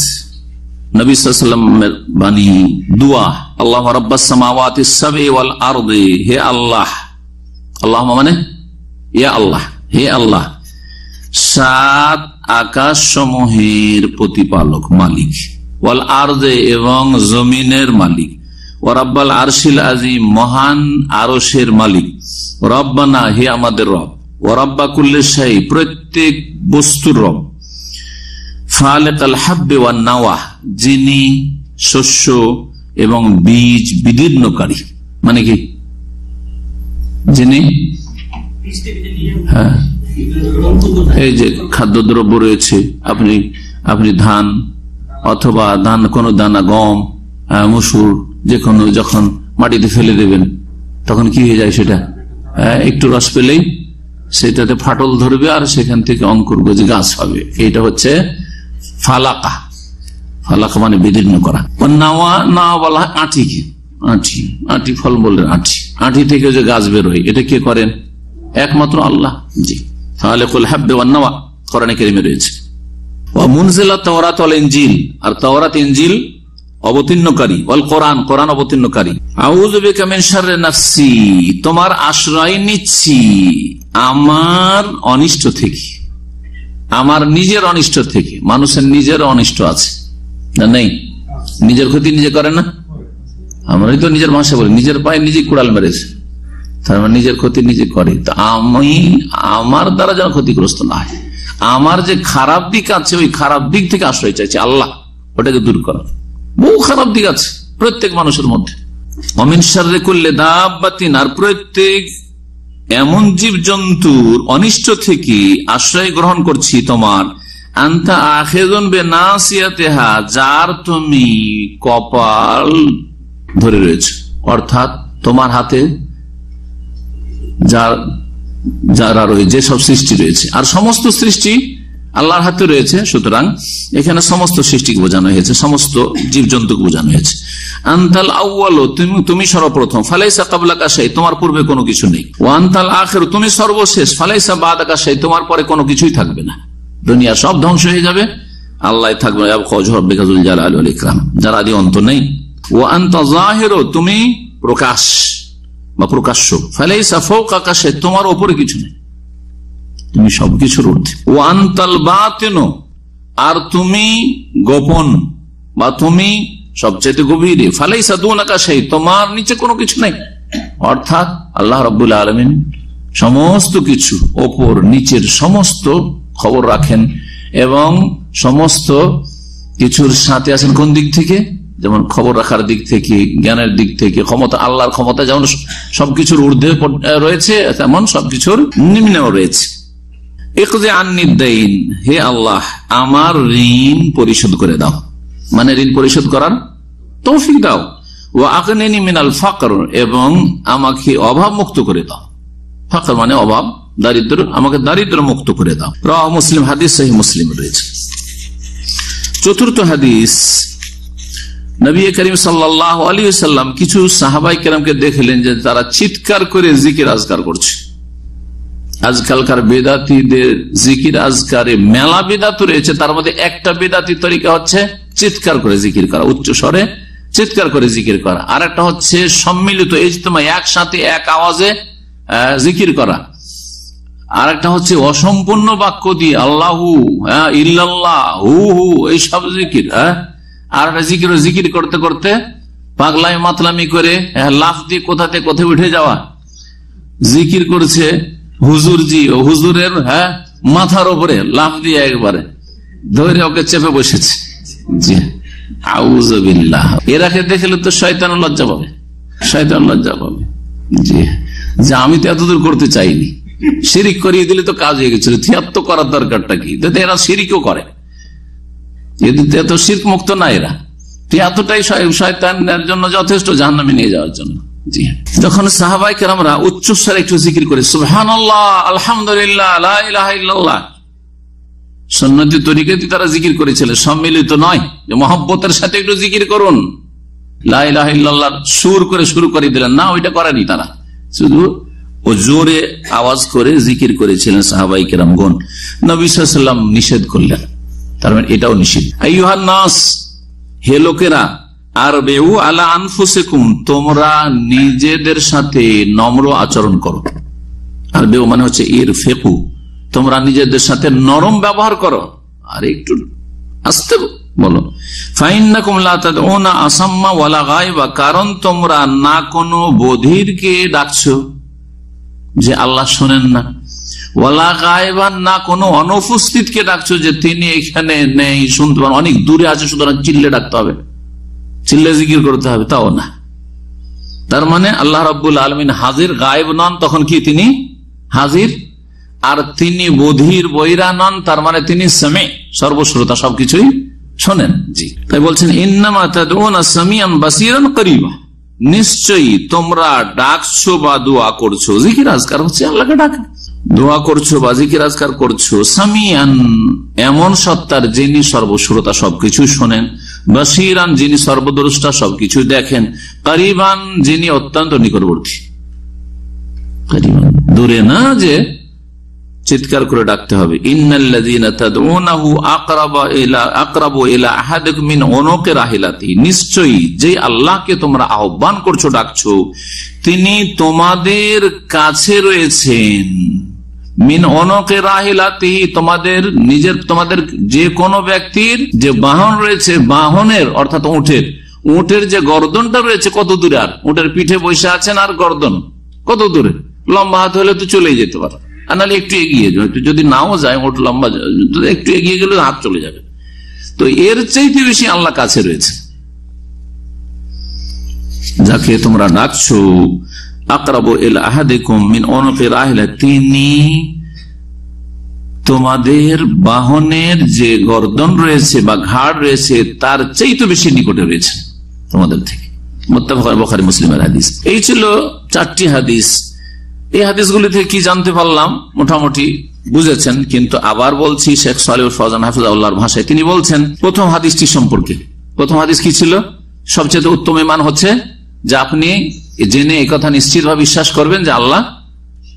নবী বাণী, দুয়া, আল্লাহ রব্বাস সামাওয়াতিস সাবই ওয়াল হে আল্লাহ। আল্লাহ মানে ইয়া আল্লাহ। হে আল্লাহ, সাত আকাশ সমূহের প্রতিপালক মালিক, ওয়াল আরদে এবং জমিনের মালিক, ও আরশিল আজিম, মহান আরসের মালিক। রব্বানা, হে আমাদের রব, ও রব্বা কুল্লে শাহী প্রত্যেক বস্তুর রব। যিনি শস্য এবং বীজ বিদীর্ণকারী। মানে কি? যিনি হ্যাঁ। এই যে খাদ্যদ্রব্য রয়েছে, আপনি আপনি ধান অথবা ধান, কোন দানা, গম মসুর, যে কোনো যখন মাটিতে ফেলে দেবেন, তখন কি হয়ে যায় সেটা? একটু রস পেলেই সেটাতে ফাটল ধরবে আর সেখান থেকে অঙ্কুর গজে গাছ পাবে। এটা হচ্ছে ফালাকা। ফালাকা মানে বিদীর্ণ করা। নাওয়া না বলা হয় আঁটিকে। আঁটি আঁটি ফল বললেন আঁটি। আঁটি থেকে যে গাছ বেরোয়, এটা কে করেন? একমাত্র আল্লাহ। জি। তাহলে হাব্বে ওয়ান নাওয়া কোরআনে কেরিমে রয়েছে। মুনজিলা তাওরাত ওয়াল ইনজিল আর তাওরাত ইনজিল অবতীর্ণকারী ওয়াল কোরআন কোরআন অবতীর্ণকারী। নাফসি তোমার আশ্রয় নিচ্ছি আমার অনিষ্ট থেকে। আমার নিজের অনিষ্ট থেকে। মানুষের নিজের অনিষ্ট আছে। না নেই? নিজের ক্ষতি নিজে করে না? আমরাই তো নিজের ভাষা বলি নিজের পায়ে নিজে কুড়াল মেরেছে। তার মানে নিজের ক্ষতি নিজে করে। তো আমি, আমার দ্বারা যেন ক্ষতিগ্রস্ত না হয়। আমার যে খারাপ দিক আছে, ওই খারাপ দিক থেকে আশ্রয় চাইছে আল্লাহ। ওটাকে দূর করা। বহু খারাপ দিক আছে প্রত্যেক মানুষের মধ্যে। অমিন সারে করলে আর প্রত্যেক এমন জীব জন্তুর অনিষ্ট থেকে আশ্রয় গ্রহণ করছি তোমার। আখেজন বে যার তুমি কপাল ধরে রয়েছে। অর্থাৎ তোমার হাতে যার রয়েছে, যেসব সৃষ্টি রয়েছে। আর সমস্ত সৃষ্টি আল্লাহর হাতে রয়েছে, সুতরাং এখানে সমস্ত সৃষ্টিকে বোঝানো হয়েছে, সমস্ত জীবজন্তুকে বোঝানো হয়েছে। আন্তাল তুমি তুমি সর্বপ্রথম, ফালাইসা তোমার পূর্বে কোনো কিছু নেই। ও আন্তাল আখের, তুমি সর্বশেষ, ফালাইসা বাদ আকাশাই তোমার পরে কোনো কিছুই থাকবে না। দুনিয়া সব ধ্বংস হয়ে যাবে। আল্লাহ থাকবে যার আদি অন্ত নেই। ও আন্ত জাহেরও তুমি প্রকাশ। বা প্রকাশ্য ফৌক আকাশে তোমার ওপরে কিছু নেই। তুমি সবকিছুর ঊর্ধ্বে। ও আন্তাল বাতেন, আর তুমি গোপন, বা তুমি সবচেয়ে গভীরে। ফালাই সাদুন আকাশে তোমার নিচে কোনো কিছু নাই। অর্থাৎ আল্লাহ রবুল্লা আলমিন সমস্ত কিছু ওপর, নিচের সমস্ত খবর রাখেন এবং সমস্ত কিছুর সাথে আছেন কোন দিক থেকে? যেমন খবর রাখার দিক থেকে, জ্ঞানের দিক থেকে, ক্ষমতা, আল্লাহর ক্ষমতা যেমন সবকিছুর ঊর্ধ্বে রয়েছে, তেমন সবকিছুর নিম্নেও রয়েছে। হে আল্লাহ, আমার ঋণ পরিশোধ করে দাও। মানে ঋণ পরিশোধ করার তৌফিক দাও। ও মিনাল ফাকর, এবং আমাকে অভাব মুক্ত করে দাও। ফাকর মানে অভাব, দারিদ্র, আমাকে দারিদ্র মুক্ত করে দাও। মুসলিম, হাদিস সহি মুসলিম রয়েছে। চতুর্থ হাদিস নবী করিম সাল্লাহ আলী সাল্লাম কিছু সাহাবাই কেরামকে দেখলেন যে তারা চিৎকার করে জিকির আজকার করছে। আজকালকার বেদাতিদের জিকির আজকারে মেলা বেদাত রয়েছে, তার মধ্যে একটা বেদাতি তরিকা হচ্ছে চিৎকার করে জিকির করা, উচ্চ স্বরে চিৎকার করে জিকির করা। আর একটা হচ্ছে সম্মিলিত ইজতেমা, একসাথে এক আওয়াজে জিকির করা। আর একটা হচ্ছে অসম্পূর্ণ বাক্য দিয়ে আল্লাহু হ্যাঁ ইল্লাল্লাহ, হু হু, এইসব জিকির হ্যাঁ। আর জিকির জিকির করতে করতে পাগলাই মাতলামি করে লাফ দিয়ে কোথাতে কোথায় উঠে যাওয়া? জিকির করছে হুজুর জি ও হুজুরের হ্যাঁ মাথার উপরে, লাফ দিয়ে একবারে। ধরে ওকে চেপে বসেছে। জি। আউজবিল্লাহ এরাকে দেখলে তো শয়তান লজ্জা পাবে। শয়তান লজ্জা পাবে। জি। যে আমি তো এতদূর করতে চাইনি। শিরিক করিয়ে দিলে তো কাজ হয়ে গেছিল। থিয়াত্ত করার দরকারটা কি? এরা শিরিকও করে। এত শির্ক মুক্ত না এরা। এতটাই শয়তানের জন্য যথেষ্ট জাহান্নামে নিয়ে যাওয়ার জন্য। জি। যখন সাহাবাই কেরামরা উচ্চস্বরে একটু জিকির করে সুহান আলহামদুলিল্লাহ সন্ন্যতি তরিকাতে তারা জিকির করেছিল, সম্মিলিত নয়। যে মহব্বতের সাথে একটু জিকির করুন। সুর করে শুরু করে দিলেন। না, ওইটা করেনি তারা। শুধু ও জোরে আওয়াজ করে জিকির করেছিলেন সাহাবাই কেরামগণ নবিসাল্লাম নিষেধ করলেন। তার মানে এটাও নিষেধ নাস, হে লোকেরা আর বেউ আলা আনফুসেকুম, তোমরা নিজেদের সাথে নম্র আচরণ করো। আর বেউ মানে হচ্ছে এর ফেকু তোমরা নিজেদের সাথে নরম ব্যবহার করো। আর একটু আসতে বলো। আসাম্মা ওয়ালা গাইবা কারণ তোমরা না কোনো বধিরকে ডাকছো যে আল্লাহ শোনেন না। ওয়ালা গায়েবান না, কোনো অনুপস্থিতকে ডাকছো যে তিনি এখানে নেই, শুনতে পারেন অনেক দূরে আছে, সুতরাং চিল্লে ডাকতে হবে। চিল্লে জিকির করতে হবে, তাও না। তার মানে আল্লাহ রব্বুল আলমিন হাজির, গায়েব নন, তখন কি তিনি হাজির? আর তিনি বধির, বৈরা নন, তার মানে তিনি সেমে, সর্বশ্রোতা, সবকিছুই শোনেন। জি। তাই বলছেন বাসিরান করিবা। নিশ্চয়ই তোমরা ডাকছো বা দোয়া করছ। জিকির আজকার হচ্ছে আল্লাহকে ডাক। দোয়া করছ বা জিকির আজকার করছ, সামিয়ান এমন সত্তার যিনি সর্বশ্রোতা সবকিছু শোনেন বাসিরান যিনি সর্বদ্রষ্টা সবকিছু দেখেন, কারিবান যিনি অত্যন্ত নিকটবর্তী। দূরে না যে চিৎকার করে ডাকতে হবে। নিশ্চয়ই যে আল্লাহকে তোমরা আহ্বান করছ, ডাকছো, তিনি তোমাদের কাছে রয়েছেন। মিন অনকে রাহিলাতি তোমাদের নিজের, তোমাদের যে কোনো ব্যক্তির যে বাহন রয়েছে, বাহনের, অর্থাৎ উঠের উঠের যে গর্দনটা রয়েছে কত দূরে আর? উঠের পিঠে বসে আছেন আর গর্দন কত দূরে? লম্বা হাত হলে তো চলেই যেতে পারে। আর নাহলে একটু এগিয়ে যদি নাও যায় ওট লম্বা একটু এগিয়ে গেলে হাত চলে যাবে। তো এর চাইতে বেশি আল্লাহ কাছে রয়েছে। যাকে তোমরা ডাকছো আকরাবো তিনি তোমাদের বাহনের যে গর্দন রয়েছে বা ঘাড় রয়েছে, তার চাইতে বেশি নিকটে রয়েছে তোমাদের থেকে। বখারি মুসলিমের হাদিস। এই ছিল চারটি হাদিস। এই থেকে কি জানতে পারলাম? মোটামুটি বুঝেছেন, কিন্তু আবার বলছি, শেখ সালিউল হাফিজাউল্লাহর ভাষায় তিনি বলছেন, প্রথম হাদিসটি সম্পর্কে। প্রথম হাদিস কি ছিল? সবচেয়ে উত্তম ইমান হচ্ছে যে আপনি জেনে এই কথা নিশ্চিত ভাবে বিশ্বাস করবেন যে আল্লাহ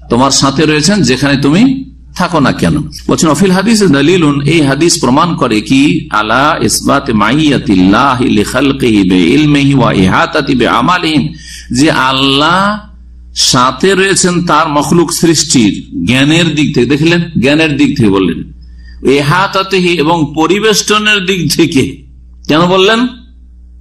তোমার সাথে রয়েছেন, যেখানে তুমি থাকো না কেন। বলছেন, অফিল হাদিস দলিল এই হাদিস প্রমাণ করে কি? আলা ইসবাত যে আল্লাহ সাথে রয়েছেন তার মখলুক সৃষ্টির, জ্ঞানের দিক থেকে। দেখলেন, জ্ঞানের দিক থেকে বললেন। এহাতাতেহি এবং পরিবেষ্টনের দিক থেকে। কেন বললেন?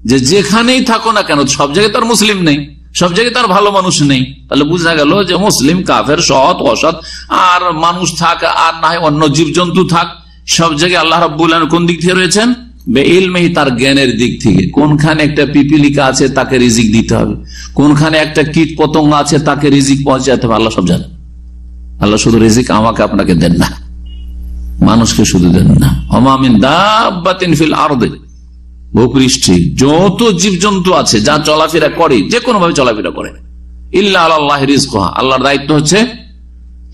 যে যেখানেই থাকো না কেন, সব জায়গায় তার মুসলিম নেই। সব জায়গায় তার ভালো মানুষ নেই। তাহলে বোঝা গেল যে মুসলিম, কাফের, সৎ, অসৎ, আর মানুষ থাক আর না হয় অন্য জীবজন্তু থাক, সব জায়গায় আল্লাহ রাব্বুল কোন দিক থেকে রয়েছেন? বেইলমেহি তার জ্ঞানের দিক থেকে। কোনখানে একটা পিপিলিকা আছে তাকে রিজিক দিতে হবে। কোনখানে একটা কীট পতঙ্গ আছে তাকে রিজিক পৌঁছাতে হবে, আল্লাহ সব জানেন। আল্লাহ শুধু রিজিক আমাকে আপনাকে দেন না। মানুষকে শুধু দেন না। অমামিন দাবাতিন ফিল আরদে। ভূপৃষ্ঠে যত জীবজন্তু আছে, যা চলাফেরা করে যে কোনো ভাবে চলাফেরা করে। ইল্লা আল্লাহ রিজকহা। আল্লাহর দায়িত্ব হচ্ছে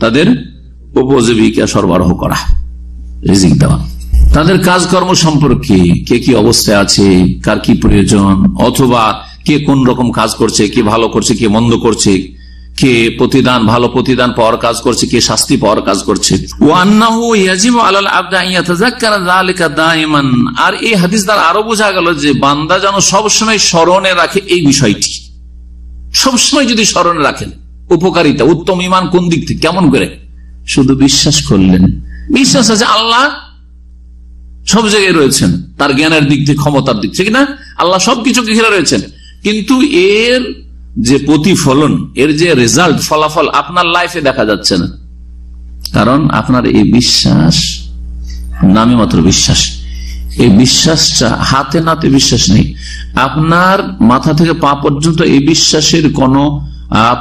তাদের উপজীবিকা সরবরাহ করা, রিজিক দেওয়া। তাদের কাজকর্ম সম্পর্কে কে কি অবস্থায় আছে, কার কি প্রয়োজন, অথবা কে কোন রকম কাজ করছে, কে ভালো করছে, কে মন্দ করছে কে প্রতিদান, ভালো প্রতিদান পাওয়ার কাজ করছে, কে শাস্তি পাওয়ার কাজ করছে। আর এই হাদিস দ্বারা আরও বোঝা গেল যে বান্দা যেন সবসময় স্মরণে রাখে এই বিষয়টি। সবসময় যদি স্মরণে রাখেন উপকারিতা, উত্তম ইমান কোন দিক থেকে, কেমন করে? শুধু বিশ্বাস করলেন। বিশ্বাস আছে আল্লাহ সব জায়গায় রয়েছেন, তার জ্ঞানের দিক থেকে, ক্ষমতার দিক থেকে না? আল্লাহ সবকিছুকে ঘিরে রয়েছেন। কিন্তু এর যে প্রতিফলন, এর যে রেজাল্ট ফলাফল আপনার লাইফে দেখা যাচ্ছে না। কারণ আপনার এই বিশ্বাস, নামে মাত্র বিশ্বাস। এই বিশ্বাসটা হাতে নাতে বিশ্বাস নেই। আপনার মাথা থেকে পা পর্যন্ত এই বিশ্বাসের কোনো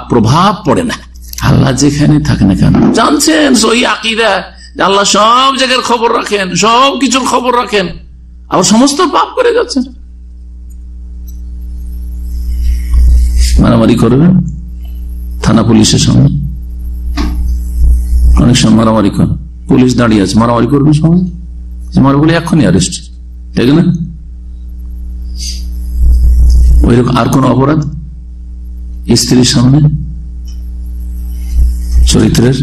প্রভাব পড়ে না। আল্লাহ যেখানে থাকে না কেন। জানছেন সই আকিদা আল্লাহ সব জায়গার খবর রাখেন, সব কিছুর খবর রাখেন। আবার সমস্ত পাপ করে যাচ্ছেন। মারামারি করবেন থানা পুলিশের সামনে অনেক সময় মারামারি করেন পুলিশ দাঁড়িয়ে আছে। মারামারি করবে মারা বলে এখনই অ্যারেস্ট ঠিক না? ওইরকম আর কোন অপরাধ? স্ত্রীর সামনে? চরিত্রের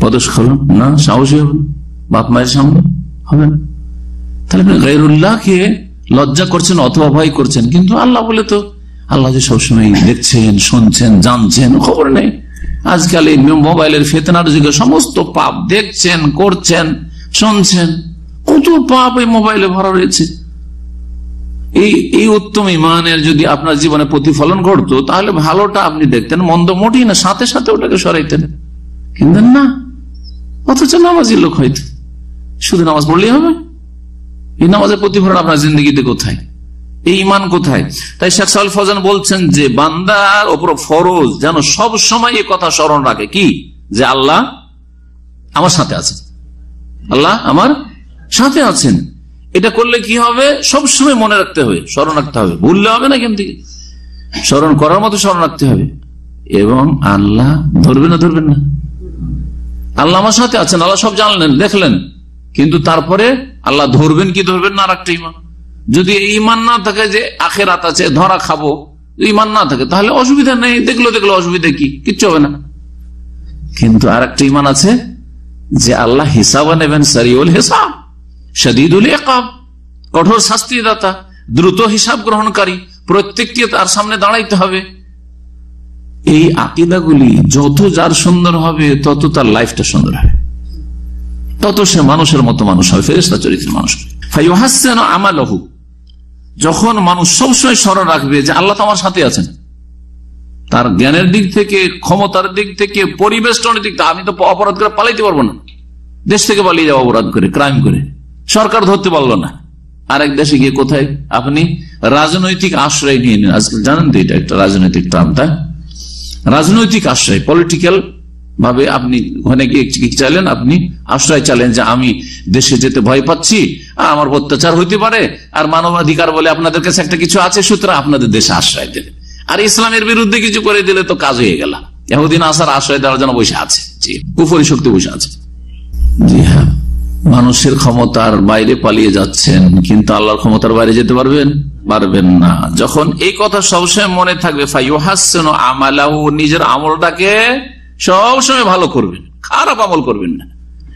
পদস্খলন? না, সাহসী হবে। বাপ মায়ের সামনে? হবে না। তাহলে আপনি গাইরুল্লাহকে লজ্জা করছেন অথবা ভয় করছেন। কিন্তু আল্লাহ বলে তো আল্লাহ যে সবসময় দেখছেন, শুনছেন, জানছেন, খবর নেই। আজকাল এই মোবাইলের ফেতনার যুগে সমস্ত পাপ দেখছেন, করছেন, শুনছেন। কত পাপ এই মোবাইলে ভরা রয়েছে। এই এই উত্তম ইমানের যদি আপনার জীবনে প্রতিফলন ঘটতো, তাহলে ভালোটা আপনি দেখতেন, মন্দ মোটেই না, সাথে সাথে ওটাকে সরাইতেন। কিন্তু না, অথচ নামাজি লোক হয়তো। শুধু নামাজ পড়লেই হবে? এই নামাজের প্রতিফলন আপনার জিন্দগিতে কোথায়? এই ইমান কোথায়? তাই শেখ সাল ফজান বলছেন যে, বান্দার ওপর ফরজ যেন সব সময় এই কথা স্মরণ রাখে। কি? যে আল্লাহ আমার সাথে আছেন। আল্লাহ আমার সাথে আছেন। এটা করলে কি হবে? সব সময় মনে রাখতে হবে, স্মরণ রাখতে হবে। ভুললে হবে না কিন্তু। স্মরণ করার মতো স্মরণ রাখতে হবে। এবং আল্লাহ ধরবে না ধরবেন না। আল্লাহ আমার সাথে আছেন, আল্লাহ সব জানলেন, দেখলেন। কিন্তু তারপরে আল্লাহ ধরবেন কি, ধরবেন না আর একটা ইমান যদি ইমান না থাকে যে আখেরাত আছে, ধরা খাব ইমান না থাকে, তাহলে অসুবিধা নেই, দেখল দেখল, অসুবিধা কি? কিচ্ছু হবে না। কিন্তু আর একটা ইমান আছে যে আল্লাহ হিসাব নেবেন সারিউল হিসাব, শদীদুল একাব কঠোর শাস্তি দাতা দ্রুত হিসাব গ্রহণকারী প্রত্যেককে তার সামনে দাঁড়াইতে হবে। এই আকিদাগুলি যত যার সুন্দর হবে, তত তার লাইফটা সুন্দর হবে। তত সে মানুষের মতো মানুষ হবে ফেরেস্তা চরিত্রের মানুষ আমালহু যখন মানুষ সবসময় স্মরণ রাখবে যে আল্লাহ তো আমার সাথে আছেন, তার জ্ঞানের দিক থেকে, ক্ষমতার দিক থেকে পরিবেষ্টনের দিক থেকে, আমি তো অপরাধ করে পালাইতে পারব না। দেশ থেকে পালিয়ে যাব অপরাধ করে ক্রাইম করে। সরকার ধরতে পারল না। আরেক দেশে গিয়ে কোথায়? আপনি রাজনৈতিক আশ্রয় নিয়ে নিন। আজকাল জানেন তো এটা একটা রাজনৈতিক ট্রাম তাই? রাজনৈতিক আশ্রয় পলিটিক্যাল ভাবে আপনি ওখানে গিয়ে চাইলেন, আপনি আশ্রয় চাইলেন যে আমি দেশে যেতে ভয় পাচ্ছি আমার অত্যাচার হইতে পারে, আর মানবাধিকার বলে আপনাদের কাছে একটা কিছু আছে, সুতরাং আপনাদের দেশে আশ্রয় দেবে। আর ইসলামের বিরুদ্ধে কিছু করে দিলে তো কাজ হয়ে গেল। এহুদিন আসার আশ্রয় দেওয়ার জন্য বসে আছে। জি, কুফরি শক্তি বসে আছে। জি হ্যাঁ। মানুষের ক্ষমতার বাইরে পালিয়ে যাচ্ছেন, কিন্তু আল্লাহর ক্ষমতার বাইরে যেতে পারবেন? পারবেন না। যখন এই কথা সবসময় মনে থাকবে ফাইহাসেন আমালাহু, নিজের আমলটাকে সবসময় ভালো করবেন, খারাপ আমল করবেন না।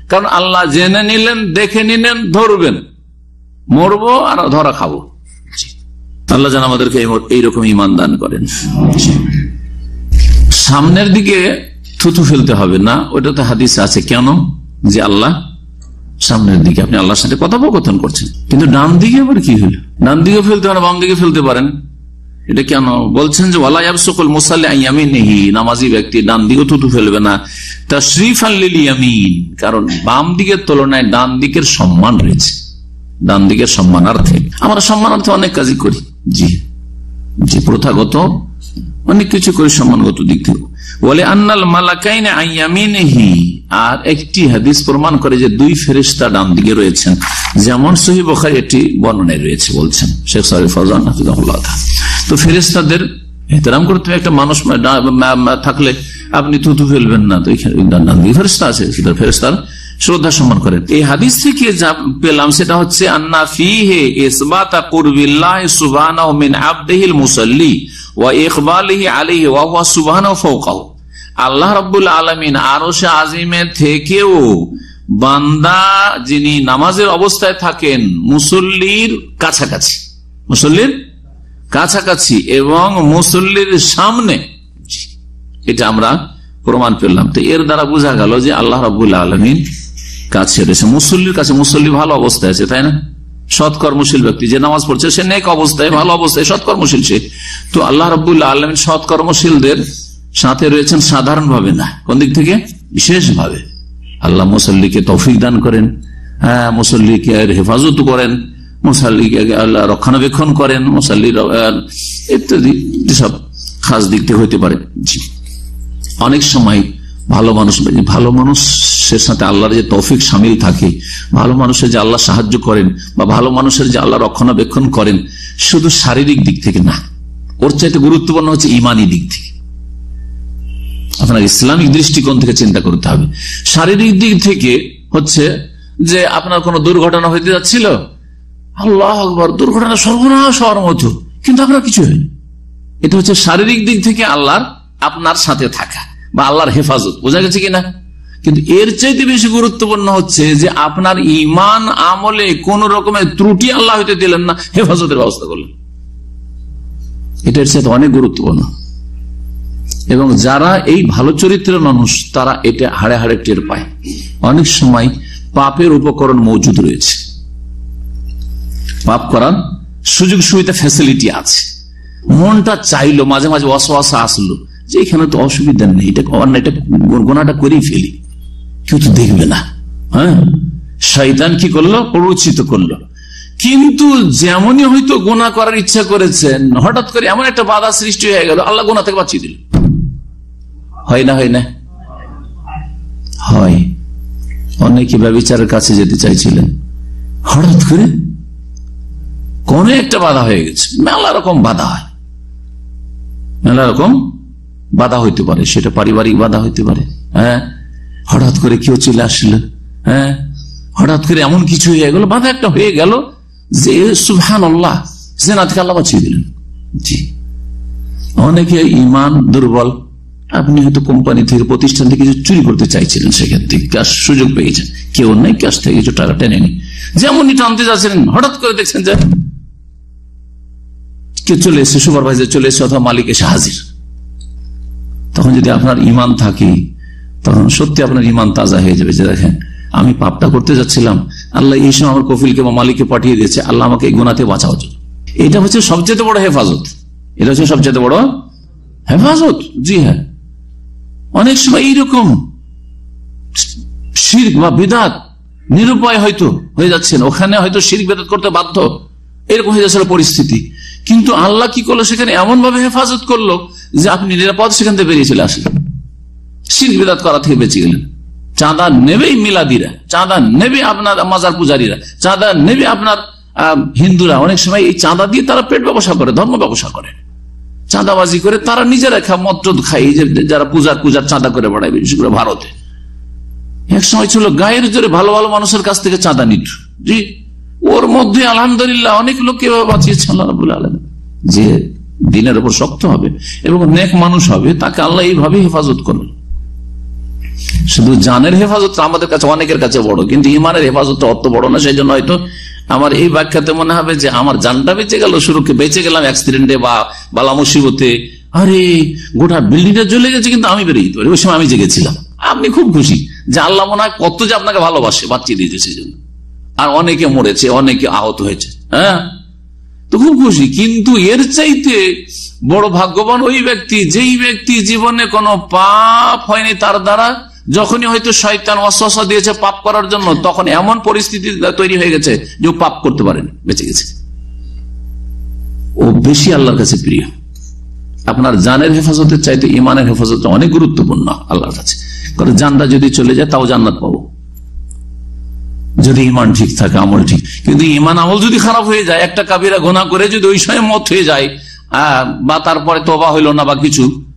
কারণ আল্লাহ জেনে নিলেন, দেখে নিলেন, ধরবেন। মরবো আর ধরা খাব। আল্লাহ যেন আমাদেরকে এইরকম ইমান দান করেন। সামনের দিকে থুতু ফেলতে হবে না, ওটা তো হাদিস আছে। কেন? যে আল্লাহ সামনের দিকে, আপনি আল্লাহর সাথে কথোপকথন করছেন। কিন্তু ডান দিকে আবার কি হলো? ডান দিকে ফেলতে পারেন, বাম দিকে ফেলতে পারেন। এটা কেন? বলছেন যে ওয়ালাইয়াবসকল আইয়ামিন নেহি নামাজি ব্যক্তি ডান দিকে থুতু ফেলবে না। তা আল্লিল ইয়ামিন। কারণ বাম দিকের তুলনায় ডান দিকের সম্মান রয়েছে। ডান দিকের সম্মানার্থে। আমরা সম্মানার্থে অনেক কাজই করি। জি। জি, প্রথাগত অনেক কিছু করি সম্মানগত দিক থেকে। বলে, আন্নাল মালাকাইন আইয়ামিনহি আর একটি হাদিস প্রমাণ করে যে দুই ফেরিস্তা ডান দিকে রয়েছেন। যেমন সহি বখারি এটি বর্ণনায় রয়েছে বলছেন। শেখ সাহেব ফজান তো ফেরিস্তাদের এহতেরাম করতে একটা মানুষ থাকলে আপনি থুতু ফেলবেন না। তো ফেরিস্তা আছে, সেটা ফেরিস্তার শ্রদ্ধা সম্মান করেন এই হাদিস থেকে যা পেলাম সেটা হচ্ছে, আন্না ফিহে ইসবাতা কুরবিল্লাহ সুবহানাহু মিন আবদিহিল মুসাল্লি। ওয়া ইকবালিহি আলাইহি ওয়া সুবহানাহু ফাওকাহু আল্লাহ রাব্বুল আলামিন আরশে আজিমে থেকেও বান্দা যিনি নামাজের অবস্থায় থাকেন, মুসল্লির কাছাকাছি। মুসল্লির কাছাকাছি এবং মুসল্লির সামনে। এটা আমরা প্রমাণ পেলাম। তো এর দ্বারা বোঝা গেল যে আল্লাহ রাবুল আলমিন কাছে রয়েছে, মুসল্লির কাছে মুসল্লি ভালো অবস্থায় আছে, তাই না? সৎকর্মশীল ব্যক্তি যে নামাজ পড়ছে সে নেক অবস্থায় ভালো অবস্থায় সৎকর্মশীল সে। তো আল্লাহ রাবুল্লাহ আলমিন সৎকর্মশীলদের সাথে রয়েছেন সাধারণভাবে না। কোন দিক থেকে? বিশেষ ভাবে আল্লাহ মুসল্লিকে তৌফিক দান করেন হ্যাঁ মুসল্লিকে হেফাজত করেন মুসাল্লিকে আল্লাহ রক্ষণাবেক্ষণ করেন মুসাল্লির আহ, ইত্যাদি যেসব খাস দিক থেকে হইতে পারে। অনেক সময় ভালো মানুষ ভালো মানুষের সাথে আল্লাহর যে তৌফিক সামিল থাকে, ভালো মানুষের যে আল্লাহ সাহায্য করেন বা ভালো মানুষের যে আল্লাহ রক্ষণাবেক্ষণ করেন, শুধু শারীরিক দিক থেকে না, ওর চাইতে গুরুত্বপূর্ণ হচ্ছে ইমানি দিক থেকে। আপনার ইসলামিক দৃষ্টিকোণ থেকে চিন্তা করতে হবে। শারীরিক দিক থেকে হচ্ছে যে আপনার কোন দুর্ঘটনা হইতে যাচ্ছিল, আল্লাহ আকবর, দুর্ঘটনা সর্বনাশ হওয়ার মতো, কিন্তু আপনার কিছু হয়নি। এটা হচ্ছে শারীরিক দিক থেকে আল্লাহর আপনার সাথে থাকা বা আল্লাহর হেফাজত, বোঝা গেছে কিনা? কিন্তু এর চাইতে বেশি গুরুত্বপূর্ণ হচ্ছে যে আপনার ইমান আমলে কোন রকমের ত্রুটি আল্লাহ হইতে দিলেন না, হেফাজতের ব্যবস্থা করলেন। এটার সাথে অনেক গুরুত্বপূর্ণ। এবং যারা এই ভালো চরিত্রের মানুষ, তারা এটা হাড়ে হাড়ে টের পায়। অনেক সময় পাপের উপকরণ মজুদ রয়েছে। পাপ করার সুযোগ সুবিধা ফ্যাসিলিটি আছে। মনটা চাইলো, মাঝে মাঝে অসহাসা আসলো যে এখানে তো অসুবিধা নেই, এটা গোনাটা করেই ফেলি। কেউ তো দেখবে না হ্যাঁ? শয়তান কি করল? প্ররোচিত করল। কিন্তু যেমনই হয়তো গোনা করার ইচ্ছা করেছেন, হঠাৎ করে এমন একটা বাধা সৃষ্টি হয়ে গেল, আল্লাহ গোনা থেকে বাঁচিয়ে দিল। হয় না হয় না? হয়। অনেকে ব্যবচারের কাছে যেতে চাইছিলেন। হঠাৎ করে কোন একটা বাধা হয়ে গেছে। মেলা রকম বাধা হয়। মেলা রকম বাধা হইতে পারে। সেটা পারিবারিক বাধা হইতে পারে হ্যাঁ? হঠাৎ করে কেউ চলে আসলো হ্যাঁ? হঠাৎ করে এমন কিছু হয়ে গেল, বাধা একটা হয়ে গেল যে সুহান আল্লাহ জেনা থেকে আল্লাহ বাঁচিয়ে দিলেন। জি। অনেকে ইমান দুর্বল, আপনি হয়তো কোম্পানি থেকে, প্রতিষ্ঠান থেকে কিছু চুরি করতে চাইছিলেন সেক্ষেত্রে ক্যাশ সুযোগ পেয়েছেন। কেউ নেই ক্যাশ থেকে, কিছু টাকা টেনে নি যেমনই টানতে যাচ্ছিলেন, হঠাৎ করে দেখছেন যে কে চলে এসে, সুপারভাইজার চলে এসে অথবা মালিক এসে হাজির। তখন যদি আপনার ইমান থাকে তখন সত্যি আপনার ইমান তাজা হয়ে যাবে যে দেখেন, আমি পাপটা করতে যাচ্ছিলাম, আল্লাহ এই সময় আমার কফিলকে বা মালিককে পাঠিয়ে দিয়েছে, আল্লাহ আমাকে এই গুণাতে বাঁচাও এটা হচ্ছে সবচেয়ে বড় হেফাজত। এটা হচ্ছে সবচেয়ে বড় হেফাজত। জি হ্যাঁ। অনেক সময় এইরকম শির্ক বা বিদাত নিরুপায় হয়তো হয়ে যাচ্ছেন। ওখানে হয়তো শির্ক বেদাত করতে বাধ্য। এরকম হয়ে যাচ্ছিল পরিস্থিতি। কিন্তু আল্লাহ কি করল? সেখানে এমন ভাবে হেফাজত করল যে আপনি নিরাপদ সেখান থেকে বেরিয়ে চলে আসলেন। শির্ক বেদাত করা থেকে বেঁচে গেলেন। চাঁদা নেবেই মিলাদিরা, চাঁদা নেবে আপনার মাজার পূজারীরা, চাঁদা নেবে আপনার হিন্দুরা। অনেক সময় এই চাঁদা দিয়ে তারা পেট ব্যবসা করে, ধর্ম ব্যবসা করে। চাঁদাবাজি করে তারা নিজেরা খা মদ যে যারা পূজার পূজার চাঁদা করে বেড়ায়, বিশেষ করে ভারতে। এক সময় ছিল গায়ের জোরে ভালো ভালো মানুষের কাছ থেকে চাঁদা নিত। জি, ওর মধ্যে আলহামদুলিল্লাহ অনেক লোককে বাঁচিয়েছে, আল্লাহ যে দিনের উপর শক্ত হবে এবং নেক মানুষ হবে, তাকে আল্লাহ এইভাবে হেফাজত করবে শুধু জানের হেফাজত আমাদের কাছে, অনেকের কাছে বড়, কিন্তু ইমানের হেফাজত অত বড় না, সেই জন্য হয়তো আমার এই ব্যাখ্যাতে মনে হবে যে আমার জানটা বেঁচে গেল শুরুকে বেঁচে গেলাম অ্যাক্সিডেন্টে বা বালা মুসিবতে আরে, গোটা বিল্ডিংটা জ্বলে গেছে, কিন্তু আমি বেরিয়ে পারি ওই সময় আমি জেগেছিলাম। আপনি খুব খুশি যে আল্লাহ মনে হয় কত যে আপনাকে ভালোবাসে বাচ্চি দিয়েছে সেই জন্য। আর অনেকে মরেছে, অনেকে আহত হয়েছে হ্যাঁ? তো খুব খুশি, কিন্তু এর চাইতে বড় ভাগ্যবান ওই ব্যক্তি, যেই ব্যক্তি জীবনে কোনো পাপ হয়নি, তার দ্বারা যখনই হয়তো শয়তান অশ্বাসা দিয়েছে পাপ করার জন্য, তখন এমন পরিস্থিতি তৈরি হয়ে গেছে যে পাপ করতে পারেনি বেঁচে গেছে। ও বেশি আল্লাহর কাছে প্রিয়। আপনার জানের হেফাজতের চাইতে ইমানের হেফাজত অনেক গুরুত্বপূর্ণ আল্লাহর কাছে। কারণ জানটা যদি চলে যায়, তাও জান্নাত পাবো। যদি ইমান ঠিক থাকে, আমল ঠিক। কিন্তু ইমান আমল যদি খারাপ হয়ে যায়, একটা কাবিরা গোনা করে যদি ওই সময় মত হয়ে যায় বা তারপরে তোবা হইল না বা কিছু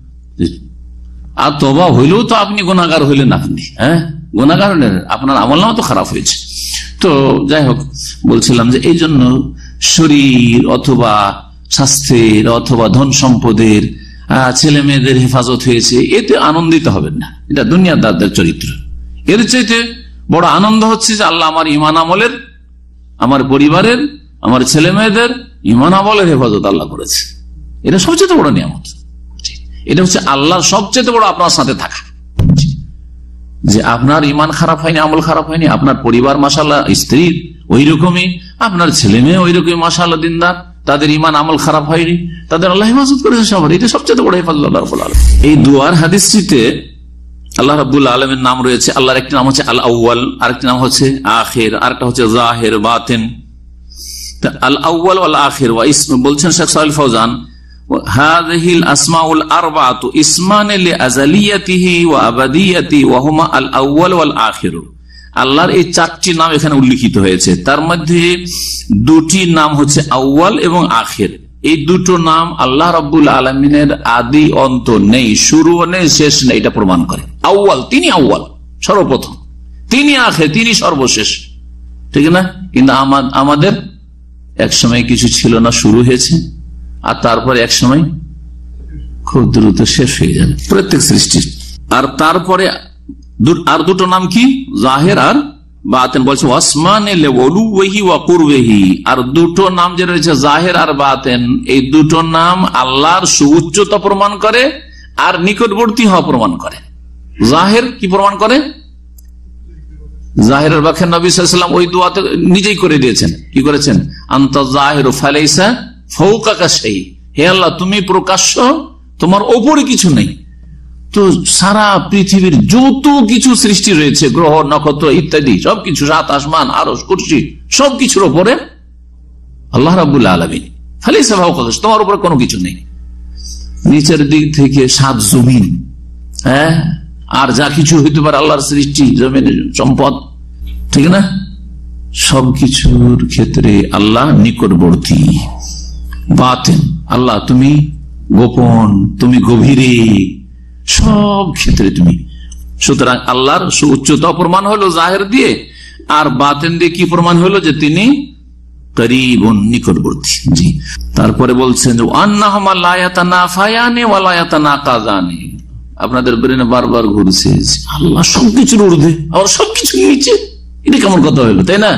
আর তবা হইলেও তো আপনি গুণাগার হইলেন আপনি হ্যাঁ? গুণাগার হলেন আপনার আমল নামা তো খারাপ হয়েছে। তো যাই হোক, বলছিলাম যে এই জন্য শরীর অথবা স্বাস্থ্যের অথবা ধন সম্পদের ছেলে মেয়েদের হেফাজত হয়েছে, এতে আনন্দিত হবেন না। এটা দুনিয়াদারদের চরিত্র। এর চাইতে বড় আনন্দ হচ্ছে যে আল্লাহ আমার ইমান আমলের, আমার পরিবারের, আমার ছেলে মেয়েদের ইমান আমলের হেফাজত আল্লাহ করেছে। এটা সবচেয়ে বড় নিয়ামত। এটা হচ্ছে আল্লাহর সবচেয়ে বড় আপনার সাথে থাকা। যে আপনার ইমান খারাপ হয়নি, আমল খারাপ হয়নি, আপনার পরিবার মাসাল্লাহ স্ত্রী ওই রকমই আপনার ছেলে মেয়ে ওই রকমই মাসাল্লাহ দিনদার, তাদের ইমান আমল খারাপ হয়নি, তাদের আল্লাহ হেফাজত করেছে সবার। এটা সবচেয়ে বড় আলামিন। এই দুয়ার হাদিসটিতে আল্লাহ রাবুল আলমের নাম রয়েছে, আল্লাহর একটি নাম হচ্ছে আল আউ্য়াল আরেকটি নাম হচ্ছে আখের, আরেকটা হচ্ছে জাহের, বাতেন। আল আউ্য়াল আল আখের বলছেন শেখ সাহেল ফৌজান هذه الاسماء الاربعه اسمان لازليته وابديته وهما الاول والاخر আল্লাহর এই চারটি নাম এখানে উল্লিখিত হয়েছে তার মধ্যে দুটি নাম হচ্ছে আউ্য়াল এবং আখের এই দুটো নাম আল্লাহ রব্বুল আলমিনের আদি অন্ত নেই শুরু নেই শেষ নেই এটা প্রমাণ করে আউ্য়াল তিনি আউ্য়াল সর্বপ্রথম তিনি আখে তিনি সর্বশেষ ঠিক না কিন্তু আমা- আমাদের এক সময় কিছু ছিল না শুরু হয়েছে আর তারপর এক সময় খুব দ্রুত শেষ হয়ে যাবে। প্রত্যেক সৃষ্টির আর তারপরে আর দুটো নাম কি? জাহের আর বাতেন বলছে, ওয়াসমান আর দুটো নাম যে রয়েছে, জাহের আর বাতেন এই দুটো নাম আল্লাহর সুউচ্চতা প্রমাণ করে আর নিকটবর্তী হওয়া প্রমাণ করে। জাহের কি প্রমাণ করে? জাহেরের ব্যাখ্যা নবী সাল্লাম ওই দোয়াতে নিজেই করে দিয়েছেন। কি করেছেন? আন্ত জাহের ফালাইসা ফৌকাকা সেই। হে আল্লাহ, তুমি প্রকাশ্য, তোমার ওপরে কিছু নেই। তো সারা পৃথিবীর যত কিছু সৃষ্টি রয়েছে, গ্রহ, নক্ষত্র ইত্যাদি, সবকিছু সাত আসমান আরস কুর্সি, সবকিছুর ওপরে আল্লাহ রাবুল্লাহ আলমিন। ফালাইসা ফৌকাকাশ তোমার উপরে কোনো কিছু নেই। নিচের দিক থেকে সাত জমিন হ্যাঁ? আর যা কিছু হইতে পারে আল্লাহর সৃষ্টি জমিনের সম্পদ, ঠিক না? সবকিছুর ক্ষেত্রে আল্লাহ নিকটবর্তী। আল্লাহ, তুমি গোপন, তুমি গভীরে, সব ক্ষেত্রে তুমি। সুতরাং আল্লাহর উচ্চতা প্রমাণ হলো জাহের দিয়ে, আর বাতেন দিয়ে কি প্রমাণ হলো? যে তিনি তারপরে বলছেন আপনাদের ব্রেনে ঘুরছে। আল্লাহ সবকিছুর সবকিছু কেমন কথা হইল তাই না?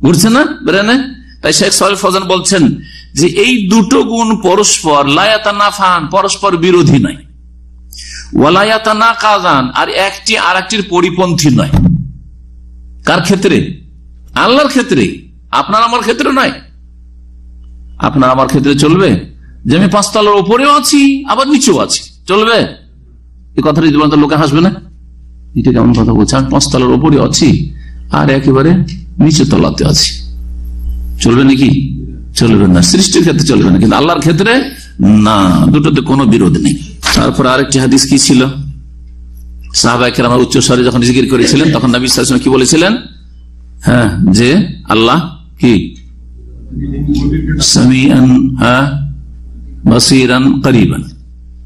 ঘুরছে না ব্রেনে? তাই শেখ সাহেব বলছেন যে এই দুটো গুণ পরস্পর লায়াতা নাফান পরস্পর বিরোধী নয়। ওয়ালায়াতা না কাজান আর একটি আর একটির পরিপন্থী নয়। কার ক্ষেত্রে? আল্লাহর ক্ষেত্রে। আপনার আমার ক্ষেত্রে নয়। আপনার আমার ক্ষেত্রে চলবে? যে আমি পাঁচতলার উপরেও আছি, আবার নিচেও আছি। চলবে? এই কথাটা যদি লোকে হাসবে না? এটা কেমন কথা বলছে? আমি পাঁচতলার উপরে আছি, আর একেবারে নিচে তলাতে আছি। চলবে নাকি? চলবে না, সৃষ্টির ক্ষেত্রে চলবে না, কিন্তু আল্লাহর ক্ষেত্রে না, দুটোতে কোনো বিরোধ নেই। তারপর আরেকটি হাদিস কি ছিল? সাহাবাহিকের উচ্চ স্বরে যখন জিকির করেছিলেন, তখন নবী সাল্লাল্লাহু কি বলেছিলেন? হ্যাঁ যে আল্লাহ কি? হ্যাঁ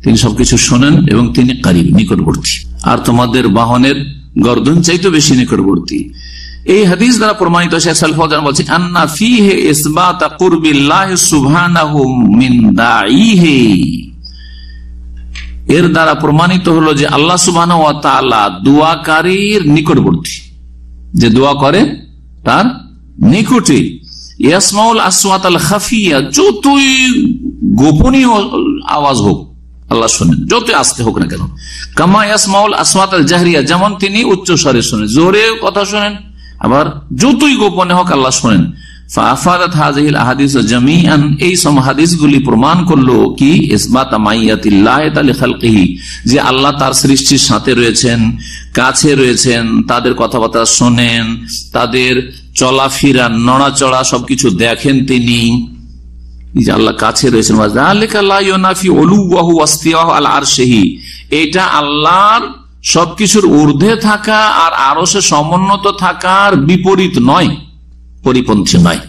তিনি সবকিছু শোনেন এবং তিনি কারিব, নিকটবর্তী। আর তোমাদের বাহনের গর্দন চাইতে বেশি নিকটবর্তী। এই হাদিস দ্বারা প্রমাণিত বলছে এর দ্বারা প্রমাণিত হলো যে আল্লাহ তাআলা দোয়াকারীর নিকটবর্তী। যে দোয়া করে, তার নিকটে। ইয়াসমাউল আসওয়াত আল যতই গোপনীয় আওয়াজ হোক, আল্লাহ শোনেন, যতই আসতে হোক না কেন। কামা ইয়াসমাউল আসমাত আল জাহরিয়া, যেমন তিনি উচ্চ স্বরে শোনেন, জোরে কথা শোনেন আবার যতই গোপনে হোক আল্লাহ শোনেন ফাফাদাত হাজিল এই প্রমাণ করল কি যে আল্লাহ তার সৃষ্টির সাথে রয়েছেন, কাছে রয়েছেন, তাদের কথাবার্তা শোনেন, তাদের নড়াচড়া সবকিছু দেখেন তিনি। যে আল্লাহ কাছে রয়েছেন এটা আল্লাহর সবকিছুর ঊর্ধ্বে থাকা আর আরো সে সমুন্নত থাকার বিপরীত নয় পরিপন্থী নয়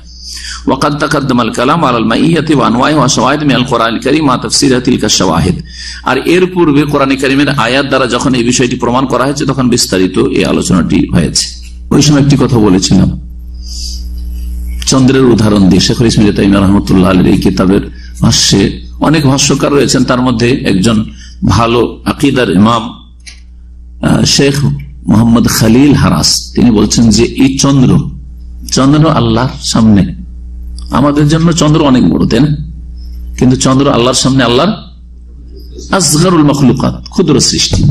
وقد تقدم الكلام على المائية وانواعها وشواهد من القرآن الكريم مع تفسير تلك الشواهد আর এর পূর্বে কোরআন কারিমের আয়াত দ্বারা যখন এই বিষয়টি প্রমাণ করা হয়েছে তখন বিস্তারিত এই আলোচনাটি হয়েছে ওই সময় একটি কথা বলেছিলাম চন্দ্রের উদাহরণ দিয়ে শেখ ইসমিল তাইম রহমতুল্লাহ আলীর এই কিতাবের ভাষ্যে অনেক ভাষ্যকার রয়েছেন তার মধ্যে একজন ভালো আকিদার ইমাম শেখ মোহাম্মদ খালিল হারাস। তিনি বলছেন যে, এই চন্দ্র চন্দ্র আল্লাহর সামনে। আমাদের জন্য চন্দ্র অনেক বড়, তাই না? কিন্তু চন্দ্র আল্লাহর সামনে আল্লাহর আসগারুল মখলুকাত, ক্ষুদ্র সৃষ্টি।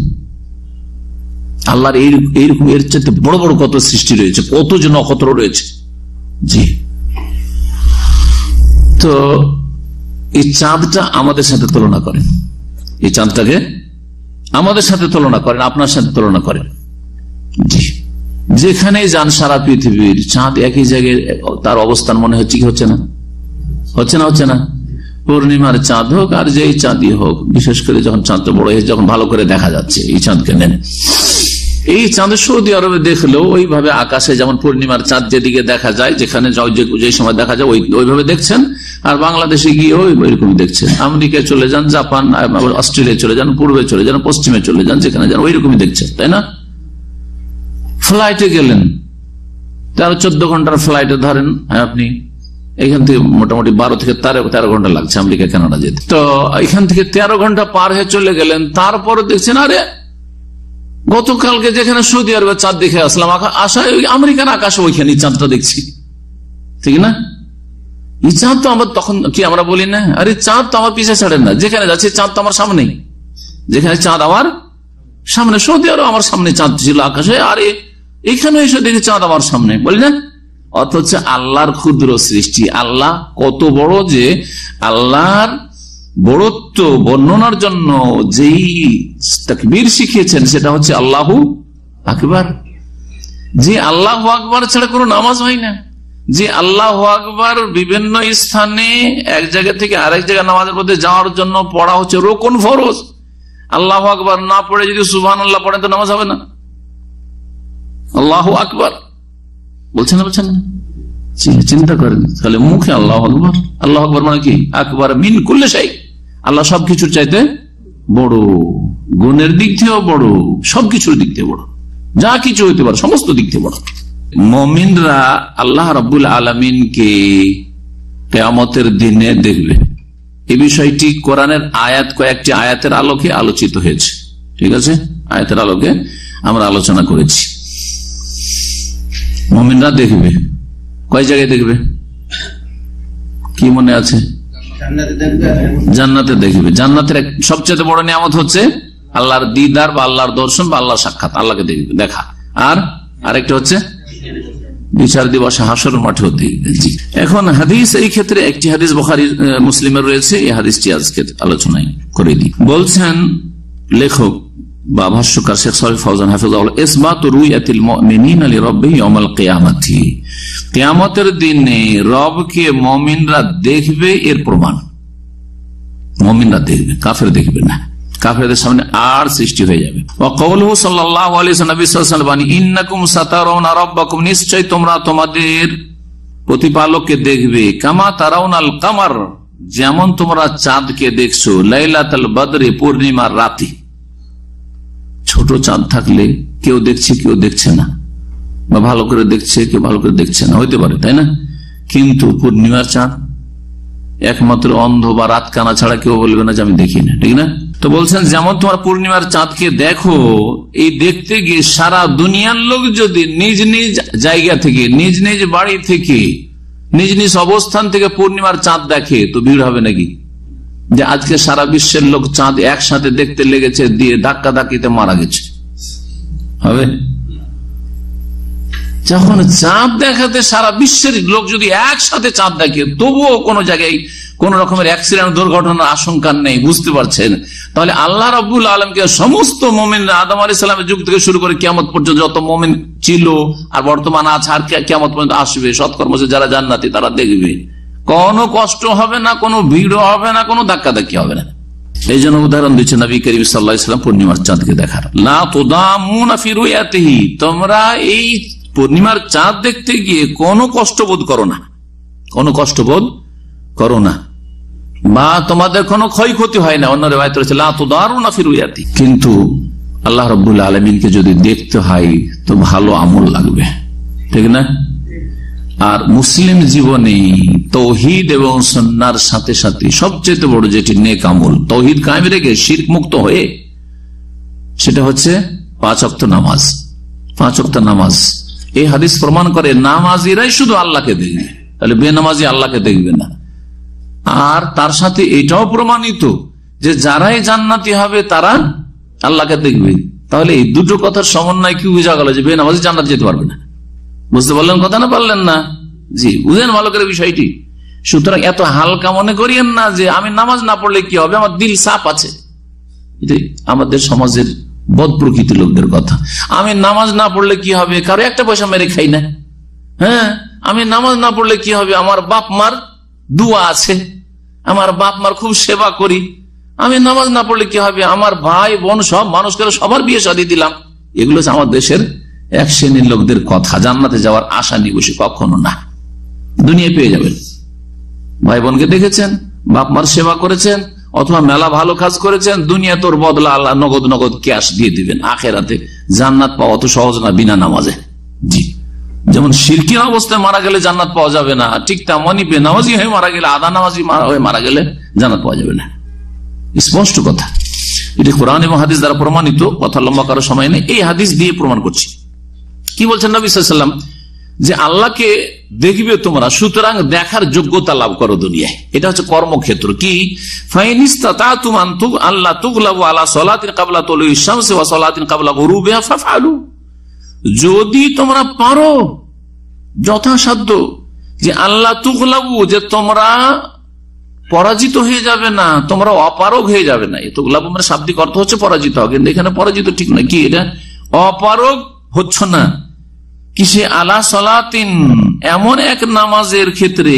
আল্লাহর এইরকম এর চাইতে বড় বড় কত সৃষ্টি রয়েছে, কত যে নক্ষত্র রয়েছে। জি। তো, এই চাঁদটা আমাদের সাথে তুলনা করেন। এই চাঁদটাকে আমাদের সাথে তুলনা করেন, আপনার সাথে তুলনা করেন। যেখানে যান, সারা পৃথিবীর চাঁদ একই জায়গায়, তার অবস্থান মনে হচ্ছে কি হচ্ছে না? হচ্ছে না হচ্ছে না। পূর্ণিমার চাঁদ হোক আর যেই চাঁদই হোক, বিশেষ করে যখন চাঁদটা বড় হয়ে যখন ভালো করে দেখা যাচ্ছে, এই চাঁদকে নেন। এই চাঁদ সৌদি আরবে দেখলেও ওইভাবে আকাশে যেমন পূর্ণিমার চাঁদ যেদিকে দেখা যায়, যেখানে যে সময় দেখা যায় ওইভাবে দেখছেন। আর বাংলাদেশে গিয়ে ওইরকম দেখছেন। আমেরিকায় চলে যান, জাপান অস্ট্রেলিয়া চলে যান, পূর্বে চলে যান, পশ্চিমে চলে যান, যেখানে যান, ওইরকমই দেখছেন, তাই না? ফ্লাইটে গেলেন। তেরো, চোদ্দ ঘণ্টার ফ্লাইটে ধরেন আপনি। এখান থেকে মোটামুটি বারো থেকে তেরো তেরো ঘণ্টা লাগছে আমেরিকা কানাডা যেতে। তো এখান থেকে তেরো ঘণ্টা পার হয়ে চলে গেলেন। তারপরে দেখছেন, আরে গতকালকে যেখানে সৌদি আরবে চাঁদ দেখে আসলাম আশায় আমেরিকান আকাশে ওইখানে চাঁদটা দেখছি। ঠিক না? এই চাঁদ তো আমার তখন কি আমরা বলি না? আরে চাঁদ তো আমার পিছিয়ে ছাড়েন না। যেখানে যাচ্ছে চাঁদ তো আমার সামনেই যেখানে চাঁদ আমার সামনে। সৌদি আরব আমার সামনে চাঁদ ছিল আকাশে। আরে এখানে এসে দেখি চাঁদ আমার সামনে। বলি না? অথচ আল্লাহর ক্ষুদ্র সৃষ্টি। আল্লাহ কত বড় যে আল্লাহর বড়ত্ব, বর্ণনার জন্য যেই বীর শিখিয়েছেন, সেটা হচ্ছে আল্লাহ আকবর। যে আল্লাহ আকবর ছাড়া কোনো নামাজ হয় না। যে আল্লাহ আকবর বিভিন্ন স্থানে এক জায়গা থেকে আরেক জায়গায় নামাজের মধ্যে যাওয়ার জন্য পড়া হচ্ছে রোকন ফরজ। আল্লাহ আকবর না পড়ে যদি সুবাহ আল্লাহ পড়েন তো নামাজ হবে না। আল্লাহ আকবর। বলছেন বলছেন চিন্তা করেন, তাহলে মুখে আল্লাহ আকবর। আল্লাহ আকবর মানে কি? আকবর মিন করলে সাই আল্লাহ সবকিছুর চাইতে বড়, গুণের দিক থেকেও বড়, সবকিছুর দিক থেকে বড়। যা কিছু হইতে পারে, সমস্ত দিক থেকে বড়। মমিনরা আল্লাহ রবুল আলমিনকে কেয়ামতের দিনে দেখবে। এই বিষয়টি কোরআনের আয়াত, কয়েকটি আয়াতের আলোকে আলোচিত হয়েছে। ঠিক আছে? আয়াতের আলোকে আমরা আলোচনা করেছি। মমিনরা দেখবে। কয় জায়গায় দেখবে? কি মনে আছে? জান্নাতে দেখবে জান্নাতের সবচেয়ে বড় নিয়ামত হচ্ছে আল্লাহর দিদার বা আল্লাহর দর্শন বা আল্লাহর সাক্ষাৎ। আল্লাহকে দেখবে। দেখা। আর আরেকটা হচ্ছে বিচার দিবসে হাসর মাঠেও দেখবে এখন হাদিস এই ক্ষেত্রে একটি হাদিস বখারি মুসলিমের রয়েছে। এই হাদিসটি আজকে আলোচনায় করে দিই। বলছেন লেখক বা ভাষ্যকার শেখ সরিফ ফৌজান হাফিজ ইসবাত রুইয়াতিল মুমিনিন আলী রব্বি ইয়াউমাল কিয়ামাতি। কিয়ামতের দিনে রবকে মুমিনরা দেখবে, এর প্রমাণ। মুমিনরা দেখবে, কাফের দেখবে না। কাফেরদের সামনে আর সৃষ্টি হয়ে যাবে। নিশ্চয় তোমরা তোমাদের প্রতিপালককে দেখবে। কামা তারাউন আল কামার, যেমন তোমরা চাঁদকে দেখছ, লাইলাতাল বদরে, পূর্ণিমার রাতে। ছোট চাঁদ থাকলে কেউ দেখছে কেউ দেখছে না। বা ভালো করে দেখছে, কেউ ভালো করে দেখছে না। হইতে পারে, তাই না? কিন্তু পূর্ণিমার চাঁদ একমাত্র অন্ধ বা রাত কানা ছাড়া কেউ বলবে না যে আমি দেখি না, ঠিক না? তো বলছেন, যেমন তোমার পূর্ণিমার চাঁদকে দেখো, এই দেখতে গিয়ে সারা দুনিয়ার লোক যদি নিজ নিজ জায়গা থেকে, নিজ নিজ বাড়ি থেকে, নিজ নিজ অবস্থান থেকে পূর্ণিমার চাঁদ দেখে, তো ভিড় হবে নাকি? যে আজকে সারা বিশ্বের লোক চাঁদ একসাথে দেখতে লেগেছে, দিয়ে ধাক্কা ধাক্কিতে মারা গেছে। হবে? যখন চাঁদ দেখাতে সারা বিশ্বের লোক যদি একসাথে চাঁদ দেখে, তবুও কোনো জায়গায় কোন রকমের অ্যাক্সিডেন্ট দুর্ঘটনার আশঙ্কা নেই, বুঝতে পারছেন? তাহলে আল্লাহ রবুল আলমকে সমস্ত মোমিন আদম আলী সালামের যুগ থেকে শুরু করে কেমত পর্যন্ত যত মোমিন ছিল আর বর্তমান আছে, আর কেমত পর্যন্ত আসবে সৎকর্ম যারা জান্নাতি তারা দেখবে। কোনো কষ্ট হবে না, কোনো ভিড় হবে না, কোনো ধাক্কা ধাক্কি হবে না। এই জন্য উদাহরণ দিচ্ছে নবী করিম সাল্লাহ ইসলাম পূর্ণিমার চাঁদকে দেখার। না তোদামুনাফিরুয়াতিহি তোমরা এই পূর্ণিমার চাঁদ দেখতে গিয়ে কোনো কষ্ট বোধ করো না। কোনো কষ্ট বোধ করো না। বা তোমাদের কোনো ক্ষয়ক্ষতি হয় না। অন্য রেবায়ত রয়েছে লাফিরুয়াতি কিন্তু আল্লাহ রবুল্লা আলমিনকে যদি দেখতে হয়, তো ভালো আমল লাগবে। ঠিক না? আর মুসলিম জীবনে তৌহিদ এবং সন্ন্যার সাথে সাথে সবচেয়ে বড় যেটি নেক আমল, তৌহিদ কায়েম রেখে শির মুক্ত হয়ে, সেটা হচ্ছে পাঁচ অক্ত নামাজ। পাঁচ অক্ত নামাজ। এই হাদিস প্রমাণ করে নামাজিরাই শুধু আল্লাহকে দেখবে। তাহলে বেনামাজি আল্লাহকে দেখবে না। আর তার সাথে এটাও প্রমাণিত যে যারাই জান্নাতি হবে, তারা আল্লাহকে দেখবে। তাহলে এই দুটো কথার সমন্বয় কি বুঝা গেল যে বেনামাজি জান্নাত যেতে পারবে না? বুঝতে পারলেন কথা না পারলেন না? জি, বুঝেন ভালো করে বিষয়টি। সুতরাং এত হালকা মনে করিয়েন না যে আমি নামাজ না পড়লে কি হবে? আমার দিল সাপ আছে। আমাদের সমাজের বদ প্রকৃতি লোকদের কথা। আমি নামাজ না পড়লে কি হবে? কারও একটা পয়সা মেরে খাই না। হ্যাঁ? আমি নামাজ না পড়লে কি হবে? আমার বাপ মার দুয়া আছে। আমার বাপ মার খুব সেবা করি। আমি নামাজ না পড়লে কি হবে? আমার ভাই বোন সব মানুষকে সবার বিয়ে সাদি দিলাম। এগুলো আমার দেশের এক শ্রেণির লোকদের কথা, জান্নাতে যাওয়ার আশা নিয়ে বসে কখনো না। দুনিয়া পেয়ে যাবেন। ভাই বোনকে দেখেছেন? বাপ মার সেবা করেছেন? অথবা মেলা ভালো কাজ করেছেন? দুনিয়া তোর বদলা আল্লাহ নগদ নগদ ক্যাশ দিয়ে দিবেন। আখেরাতে জান্নাত পাওয়া অত সহজ না, বিনা নামাজে। জি। যেমন সিরকির অবস্থায় মারা গেলে জান্নাত পাওয়া যাবে না, ঠিক তেমনই বেনামাজি হয়ে মারা গেলে আদা নামাজি হয়ে মারা গেলে জান্নাত পাওয়া যাবে না। স্পষ্ট কথা। এটি কোরআন এবং হাদিস দ্বারা প্রমাণিত, কথা লম্বা কারও সময় নেই। এই হাদিস দিয়ে প্রমাণ করছি। কি বলছেন নবী সাল্লাম যে আল্লাহকে দেখবে তোমরা, সুতরাং দেখার যোগ্যতা লাভ করো দুনিয়ায়। এটা হচ্ছে কর্মক্ষেত্র। কি? আল্লাহ যদি তোমরা পারো যথাসাধ্য যে আল্লাহ তুগলাবু, যে তোমরা পরাজিত হয়ে যাবে না, তোমরা অপারগ হয়ে যাবে না। তুগলাবু মানে শাব্দিক অর্থ হচ্ছে পরাজিত। হবে কিন্তু এখানে পরাজিত ঠিক না কি এটা? অপারগ হচ্ছ না। কিসে আলা সলাতিন, এমন এক নামাজের ক্ষেত্রে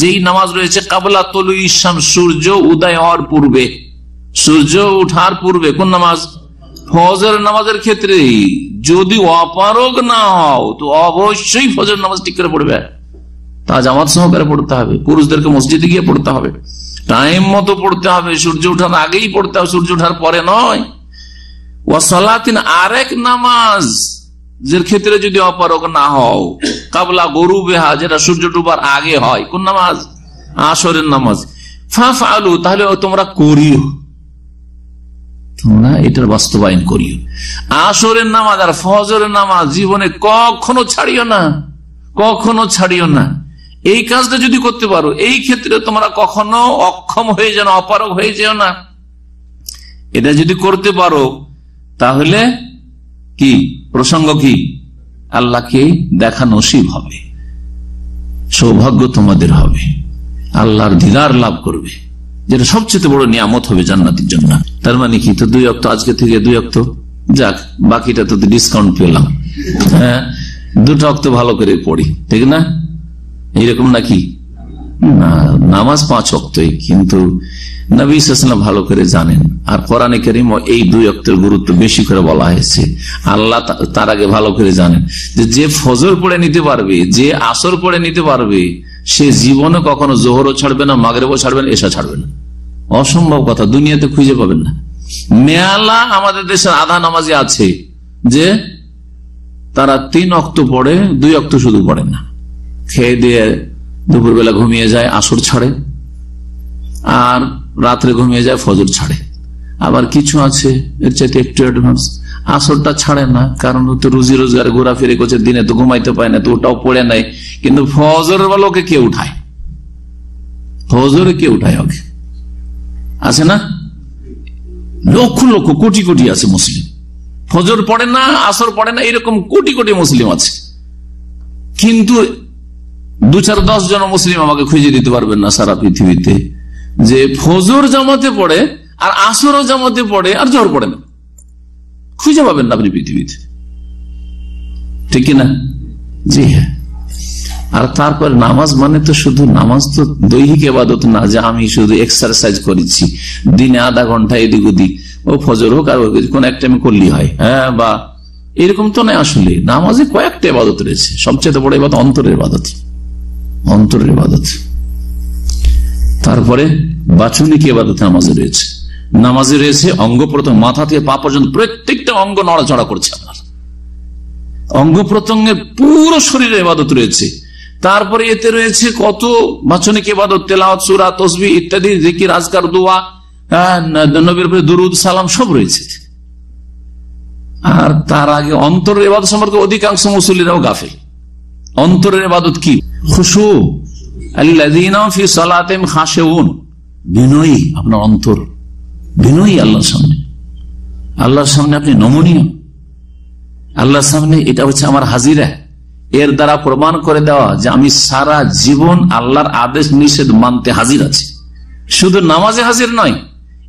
যেই নামাজ রয়েছে কাবলা তলু ইসলাম সূর্য উদয় হওয়ার পূর্বে। সূর্য উঠার পূর্বে কোন নামাজ? ফজর নামাজের ক্ষেত্রে। যদি অপারগ না হও, তো অবশ্যই ফজর নামাজ ঠিক করে পড়বে। তা জামাত সহকারে পড়তে হবে, পুরুষদেরকে মসজিদে গিয়ে পড়তে হবে। টাইম মতো পড়তে হবে, সূর্য উঠার আগেই পড়তে হবে, সূর্য উঠার পরে নয়। ওয়াসলাতিন আরেক নামাজ যে ক্ষেত্রে যদি অপারক না হও, কাবলা গরু বেহা, যেটা সূর্য ডুবার আগে হয়, কোন নামাজ? আসরের নামাজ। ফাফ আলু তাহলে তোমরা করিও। তোমরা এটার বাস্তবায়ন করিও। আসরের নামাজ আর ফজরের নামাজ জীবনে কখনো ছাড়িও না। কখনো ছাড়িও না। এই কাজটা যদি করতে পারো, এই ক্ষেত্রে তোমরা কখনো অক্ষম হয়ে যেন অপারক হয়ে যেও না। এটা যদি করতে পারো, তাহলে কি? প্রসঙ্গ কি? আল্লাহকে দেখা নসিব হবে। সৌভাগ্য তোমাদের হবে। আল্লাহর দিদার লাভ করবে। যেটা সবচেয়ে বড় নিয়ামত হবে জান্নাতের জন্য। তার মানে কি? তো দুই অক্ত, আজকে থেকে দুই অক্ত? যাক, বাকিটা তো ডিসকাউন্ট পেলাম। হ্যাঁ দুটো অক্ত ভালো করে পড়ি, ঠিক না? এইরকম নাকি? নামাজ পাঁচ অক্তই কিন্তু নবী ইসলাম ভালো করে জানেন। আর কোরআনে করিম এই দুই অক্তের গুরুত্ব বেশি করে বলা হয়েছে। আল্লাহ তার আগে ভালো করে জানেন। যে ফজর পড়ে নিতে পারবে, যে আসর পড়ে নিতে পারবে, সে জীবনে কখনো জোহরও ছাড়বে না, মাগরেবও ছাড়বে না এসা ছাড়বে না। অসম্ভব কথা, দুনিয়াতে খুঁজে পাবেন না। মেয়ালা আমাদের দেশের আধা নামাজি আছে যে, তারা তিন অক্ত পড়ে, দুই অক্ত শুধু পড়ে না। খেয়ে দিয়ে দুপুরবেলা ঘুমিয়ে যায়, আসর ছাড়ে। আর রাত্রে ঘুমিয়ে যায়, ফজর ছাড়ে। আবার কিছু আছে, এর চাইতে একটু অ্যাডভান্স আসরটা ছাড়ে না, কারণ তো রুজি রোজগার, ঘোরাফিরে করছে, দিনে তো ঘুমাইতে পায় না, তো ওটাও পড়ে নেয় কিন্তু ফজরের বেলা ওকে কে উঠায়? ফজরে কে উঠায় ওকে? আছে না? লক্ষ লক্ষ, কোটি কোটি আছে মুসলিম। ফজর পড়ে না, আসর পড়ে না, এরকম কোটি কোটি মুসলিম আছে। কিন্তু দু চার দশ জন মুসলিম আমাকে খুঁজে দিতে পারবেন না সারা পৃথিবীতে। যে ফজর জামাতে পড়ে আর আসরও জামাতে পড়ে আর জ্বর পড়ে না। খুঁজে পাবেন না আপনি পৃথিবীতে। ঠিক না জি হ্যাঁ। আর তারপর নামাজ মানে তো শুধু নামাজ তো দৈহিক এবাদত না, যে আমি শুধু এক্সারসাইজ করেছি, দিনে আধা ঘণ্টা এদিক ওদিক, ও ফজর হোক আর কোন একটা আমি করলি হয়। হ্যাঁ বা এরকম তো নয় আসলে। নামাজে কয়েকটা এবাদত রয়েছে। সবচেয়ে বড় এবাদত অন্তরের এবাদত অন্তরের এবাদত তারপরে বাচনিক এবাদত নামাজে রয়েছে। নামাজে রয়েছে অঙ্গ প্রথম মাথা থেকে পা পর্যন্ত প্রত্যেকটা অঙ্গ নড়াচড়া করছে আপনার অঙ্গ প্রত্যঙ্গের পুরো শরীরে এবাদত রয়েছে। তারপরে এতে রয়েছে কত বাচনিক এবাদত তেলাওয়াত সুরা তসবি ইত্যাদি জিকির আজকার দোয়া হ্যাঁ, নবীর দুরুদ সালাম সব রয়েছে। আর তার আগে অন্তরের এবাদত সম্পর্কে অধিকাংশ মুসল্লিরাও গাফেল। অন্তরের এবাদত কি? খুশু। বিনয়ী আপনার অন্তর। বিনয়ী আল্লাহর সামনে। আল্লাহর সামনে আপনি নমনীয়। আল্লাহর সামনে এটা হচ্ছে আমার হাজিরা। এর দ্বারা প্রমাণ করে দেওয়া যে আমি সারা জীবন আল্লাহর আদেশ নিষেধ মানতে হাজির আছি। শুধু নামাজে হাজির নয়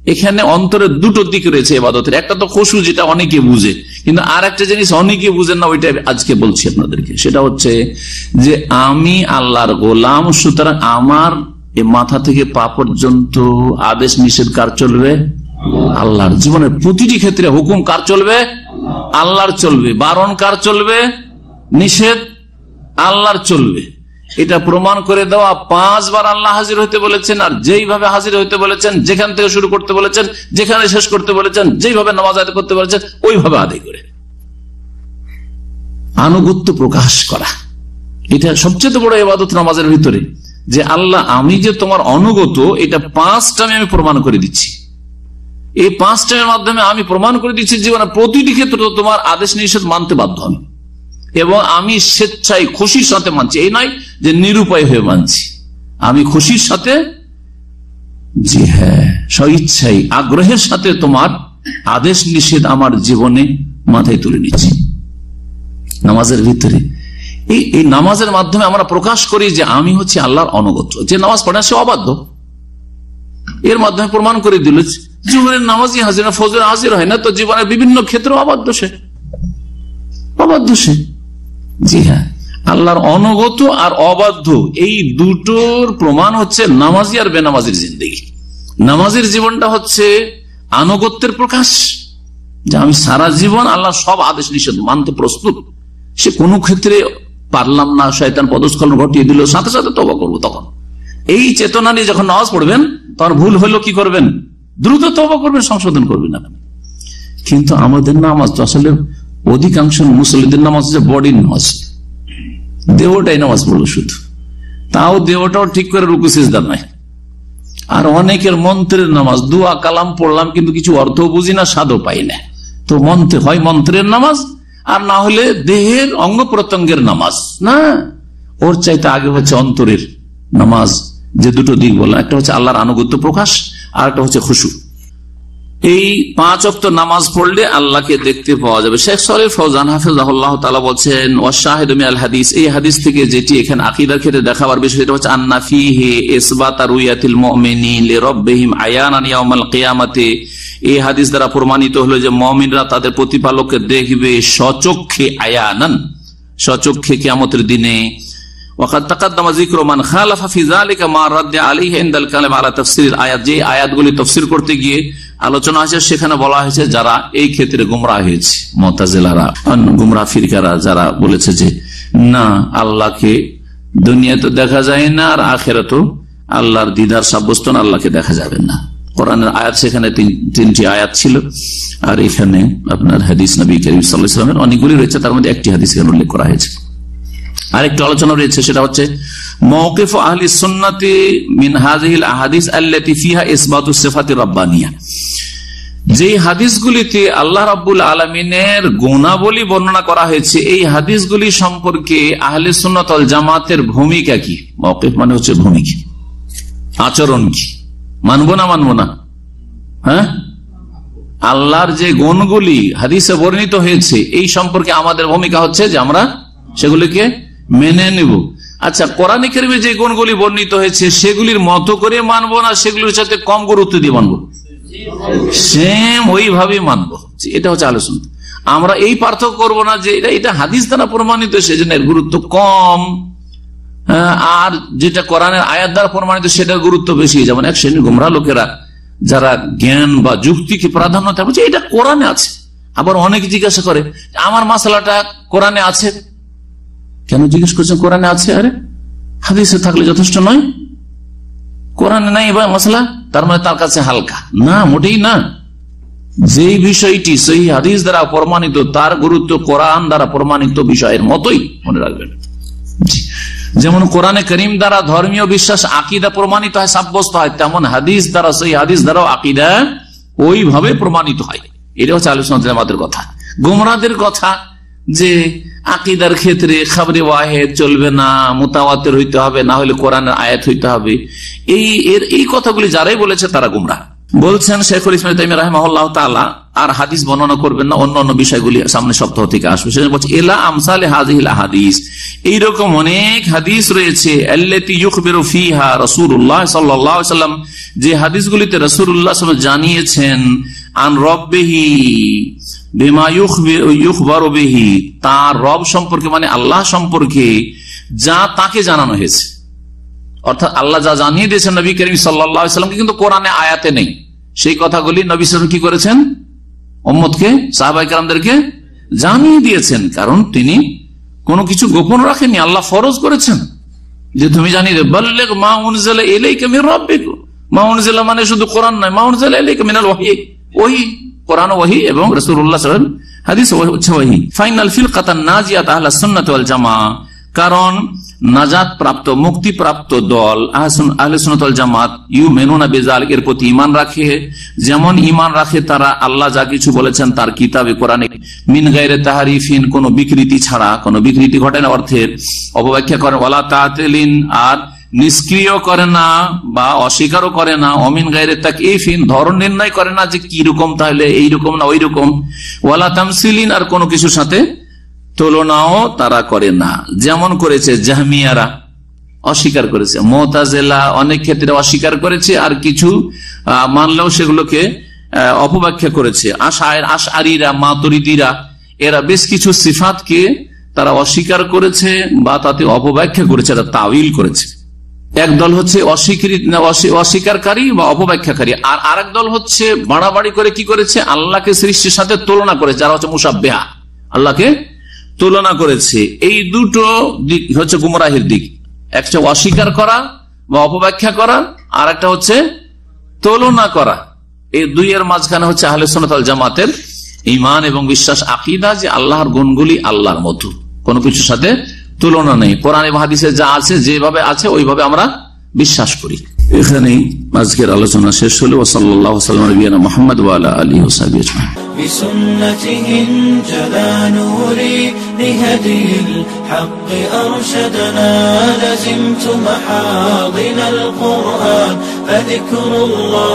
এখানে অন্তরের দুটো দিক রয়েছে এবাদতের। একটা তো খুশু যেটা অনেকে বুঝে। কিন্তু আর একটা জিনিস অনেকে বুঝেন না, ওইটা আজকে বলছি আপনাদেরকে। সেটা হচ্ছে যে আমি আল্লাহর গোলাম, সুতরাং আমার মাথা থেকে পা পর্যন্ত আদেশ, নিষেধ কার চলবে? আল্লাহর। জীবনের প্রতিটি ক্ষেত্রে হুকুম কার চলবে? আল্লাহর চলবে। বারণ কার চলবে? নিষেধ আল্লাহর চলবে। এটা প্রমাণ করে দেওয়া পাঁচবার আল্লাহ হাজির হইতে বলেছেন, আর যেইভাবে হাজির হইতে বলেছেন, যেখান থেকে শুরু করতে বলেছেন, যেখানে শেষ করতে বলেছেন, যেইভাবে নামাজ আদায় করতে বলেছেন, ওইভাবে আদায় করে। আনুগত্য প্রকাশ করা। এটা সবচেয়ে বড় এবাদত নামাজের ভিতরে, যে আল্লাহ, আমি যে তোমার অনুগত, এটা পাঁচটা আমি প্রমাণ করে দিচ্ছি। এই পাঁচটার মাধ্যমে আমি প্রমাণ করে দিচ্ছি জীবনে প্রতিটি ক্ষেত্রে তোমার আদেশ নিষেধ মানতে বাধ্য আমি। এবং আমি স্বেচ্ছায় খুশির সাথে মানছি। এই নয় যে নিরুপায় হয়ে মানছি। আমি খুশির সাথে জি হ্যাঁ স্বইচ্ছাই আগ্রহের সাথে তোমার আদেশ, নিষেধ আমার জীবনে মাথায় তুলে নিচ্ছি। নামাজের ভিতরে। এই এই নামাজের মাধ্যমে আমরা প্রকাশ করি যে আমি হচ্ছে আল্লাহর অনুগত যে নামাজ পড়ে সে অবাধ্য। এর মাধ্যমে প্রমাণ করে দিল জীবনের নামাজই হাজির ফজর হাজির হয় না, তো জীবনের বিভিন্ন ক্ষেত্রে অবাধ্য সে। অবাধ্য সে। জি হ্যাঁ। আল্লাহর অনগত আর অবাধ্য এই দুটোর প্রমাণ হচ্ছে নামাজি আর বেনামাজির জিন্দগি। নামাজির জীবনটা হচ্ছে আনুগত্যের প্রকাশ, যে আমি সারা জীবন আল্লাহ সব আদেশ নিষেধ, মানতে প্রস্তুত। সে কোনো ক্ষেত্রে পারলাম না, শয়তান পদস্খলন ঘটিয়ে দিল, সাথে সাথে তবা করব তখন। এই চেতনা নিয়ে যখন নামাজ পড়বেন তখন ভুল হলো কি করবেন? দ্রুত তবা করবেন, সংশোধন করবেন আপনি। কিন্তু আমাদের নামাজ তো আসলে অধিকাংশ মুসলিমদের নামাজ হচ্ছে বডির নামাজ। দেহটাই নামাজ পড়ল শুধু। তাও দেহটাও ঠিক করে রুকু সিজদার নাই। আর অনেকের মন্ত্রের নামাজ, দুয়া, কালাম পড়লাম কিন্তু কিছু অর্থ বুঝি না, স্বাদও পাই না। তো মন্ত্রে হয় মন্ত্রের নামাজ, আর না হলে দেহের অঙ্গ প্রত্যঙ্গের নামাজ, না? ওর চাইতে আগে হচ্ছে অন্তরের নামাজ, যে দুটো দিক বললাম। একটা হচ্ছে আল্লাহর আনুগত্য প্রকাশ, আর একটা হচ্ছে খুশু। এই পাঁচ অক্ত নামাজ পড়লে আল্লাহকে দেখতে পাওয়া যাবে। শেখ সরে ফৌজান হাফিজ তালা বলছেন ওয়াশাহিদমি আল হাদিস। এই হাদিস থেকে যেটি এখানে আকিদার ক্ষেত্রে দেখাবার বিষয়, সেটা হচ্ছে কেয়ামাতে। এই হাদিস দ্বারা প্রমাণিত হলো যে, মমিনরা তাদের প্রতিপালককে দেখবে সচক্ষে আয়ানান। সচক্ষে কেয়ামতের দিনে করতে গিয়ে আলোচনা হয়েছে, সেখানে বলা হয়েছে যারা এই ক্ষেত্রে গুমরা হয়েছে। মতাজেলারা গুমরা ফিরকারা, যারা বলেছে যে, না, আল্লাহকে দুনিয়া তো দেখা যায় না আর আখেরাত আল্লাহর দিদার সাব্যস্ত আল্লাহকে দেখা যাবে না। কোরআনের আয়াত সেখানে তিনটি আয়াত ছিল। আর এখানে আপনার হাদিস নবী ইসলামের অনেকগুলি রয়েছে, তার মধ্যে একটি হাদিস উল্লেখ করা হয়েছে। আরেকটি আলোচনা রয়েছে, সেটা হচ্ছে মৌকিফ আহলি সুন্নতি মিন হাজিল আহাদিস আল্লাতি ফিহা ইসবাতু সিফাতি যে হাদিসগুলিতে আল্লাহ রাব্বুল আলমিনের গুণাবলী বর্ণনা করা হয়েছে, এই হাদিসগুলি সম্পর্কে আহলে সুন্নতল জামাতের ভূমিকা কি? মৌকিফ মানে হচ্ছে ভূমিকা। আচরণ কি? মানবো না মানবো না? হ্যাঁ? আল্লাহর যে গুণগুলি হাদিসে বর্ণিত হয়েছে, এই সম্পর্কে আমাদের ভূমিকা হচ্ছে যে আমরা সেগুলিকে মেনে নেব। আচ্ছা কোরআন কেরিমে যে গুণগুলি বর্ণিত হয়েছে সেগুলির মতো করে মানবো না সেগুলির সাথে কম গুরুত্ব দিয়ে মানবো? সেম ওইভাবে মানবো। এটা হচ্ছে আলোচনা। আমরা এই পার্থক্য করব না যে এটা এটা হাদিস দ্বারা প্রমাণিত সেজন্য গুরুত্ব কম। হ্যাঁ, আর যেটা কোরআনের আয়াত দ্বারা প্রমাণিত সেটার গুরুত্ব বেশি যেমন এক শ্রেণির গুমরা লোকেরা যারা জ্ঞান বা যুক্তিকে প্রাধান্য দেয় এটা কোরআনে আছে। আবার অনেকে জিজ্ঞাসা করে আমার মশলাটা কোরআনে আছে? কেন জিজ্ঞেস করছেন, কোরআনে আছে? আরে, হাদিসে থাকলে যথেষ্ট নয়। কোরআনে নাই বা মশলা, তার মানে তার কাছে হালকা। না, মোটেই না। যেই বিষয়টি, সেই হাদিস দ্বারা প্রমাণিত, তার গুরুত্ব কোরআন দ্বারা প্রমাণিত বিষয়ের মতোই, মনে রাখবেন। যেমন কোরআনে করিম দ্বারা ধর্মীয় বিশ্বাস, আকিদা প্রমাণিত হয়, সাব্যস্ত হয়, তেমন হাদিস দ্বারা, সেই হাদিস দ্বারাও আকিদা ওইভাবে প্রমাণিত হয়। এটা হচ্ছে আলোচনা কথা। গুমরাদের কথা যে আকিদার ক্ষেত্রে খাবরে ওয়াহেদ চলবে না মোতাওয়াতের হইতে হবে, না হলে কোরআনের আয়াত হইতে হবে। এই এর, এই কথাগুলি যারাই বলেছে তারা গুমরা বলছেন শেখুল ইসমাই তাইম রাহমাহুল্লাহ তাআলা আর হাদিস বর্ণনা করবেন না অন্য অন্য বিষয়গুলি সামনে সপ্তাহ থেকে আসবে। সেজন্য বলছে, এলা আমসালে হাজিল হাদিস এইরকম অনেক হাদিস রয়েছে আলাইহি সাল্লাম, যে হাদিসগুলিতে সাল্লাল্লাহু জানিয়েছেন, আন রব্বিহি বিমা ইউখবিরু ইউখবারু বিহি, তার রব সম্পর্কে মানে আল্লাহ সম্পর্কে যা তাকে জানানো হয়েছে। অর্থাৎ আল্লাহ যা জানিয়ে দিয়েছেন নবী করিম সাল্লামকে, কিন্তু কোরআনে আয়াতে নেই। সেই কথাগুলি নবী সালাম কি করেছেন? মোহাম্মদকে সাহাবাই কালামদেরকে জানিয়ে দিয়েছেন, কারণ তিনি কোনো কিছু গোপন রাখেননি, আল্লাহ ফরজ করেছেন। যে তুমি জানিয়ে দেবে মা উনজেলা এলেই কেমি রব্বিক। মা উনজেলা মানে শুধু কোরআন নয়, মা উনজেলা এলেই মিনাল ওয়াহি। ওহি, কোরআন ওয়াহি এবং রসুল্লাহ হাদিস হচ্ছে ওয়াহি। ফাইনাল ফিল কাতান নাজিয়াত আহলা সুন্নাত ওয়াল জামা কারণ নাজাত প্রাপ্ত মুক্তি প্রাপ্ত দল আহলে সুনতল জামাত ইউ মেনুনা বেজাল এর প্রতি ইমান রাখে। যেমন ইমান রাখে তারা, আল্লাহ যা কিছু বলেছেন তার কিতাবে, কোরআনে মিন গাইরে তাহারিফিন, কোন বিকৃতি ছাড়া, কোন বিকৃতি ঘটে না অর্থের অপব্যাখ্যা করেন ওলা তাহলিন আর নিষ্ক্রিয় করে না বা অস্বীকারও করে না, অমিন গাইরে তাক ফিন ধরন নির্ণয় করে না যে কি রকম তাহলে এইরকম না ওই রকম ওয়ালা তামসিলিন, আর কোনো কিছুর সাথে তুলনাও তারা করে না। যেমন করেছে জাহমিয়ারা, অস্বীকার করেছে। মোতাজেলা অনেক ক্ষেত্রে অস্বীকার করেছে আর কিছু মানলেও সেগুলোকে অপব্যাখ্যা করেছে। আশারিরা মাতরিদিরা, এরা বেশ কিছু সিফাতকে তারা অস্বীকার করেছে বা তাতে অপব্যাখ্যা করেছে এরা তাওইল করেছে। এক দল হচ্ছে অস্বীকারী বা অপব্যাখ্যাকারী। আর আরেক দল হচ্ছে বাড়াবাড়ি করে কি করেছে? আল্লাহকে সৃষ্টির সাথে তুলনা করেছে। যারা হচ্ছে মুসাব্বেহা। আল্লাহকে তুলনা করেছে। এই দুটো দিক হচ্ছে গুমরাহির দিক। একটা অস্বীকার করা বা অপব্যাখ্যা করা, আর একটা হচ্ছে তুলনা করা। এই দুইয়ের মাঝখানে হচ্ছে আহলে সোনাতাল জামাতের ইমান এবং বিশ্বাস আকিদা যে আল্লাহর গুণগুলি আল্লাহর মতো। কোনো কিছুর সাথে তুলনা নেই। কোরআন হাদিসে যা আছে, যেভাবে আছে, ওইভাবে আমরা বিশ্বাস করি। এখানেই আজকের আলোচনা শেষ হলো সাল্লাহ সাল্লাম মোহাম্মদ আলী ওসাবি بسنته انجلى نوري لهدي الحق أرشدنا لزمت محاضن القرآن فذكر الله